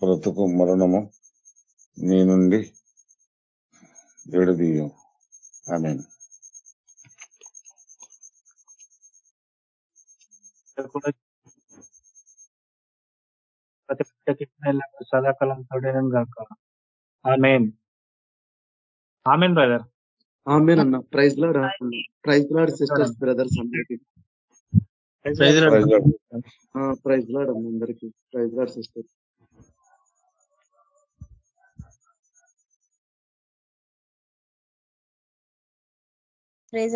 బ్రతుకు మరణము నీ నుండి విడదీయం ఆమె ప్రతి బిడ్డకి సదాకాలం తోడేనని కాక ఆమెన్. Amen brother. ఆమెన్ అన్న. Praise lord praise lord sisters brothers అందరికి. ప్రైజ్ లాడ్ అందరికి. Praise lord sister. ప్రైజ్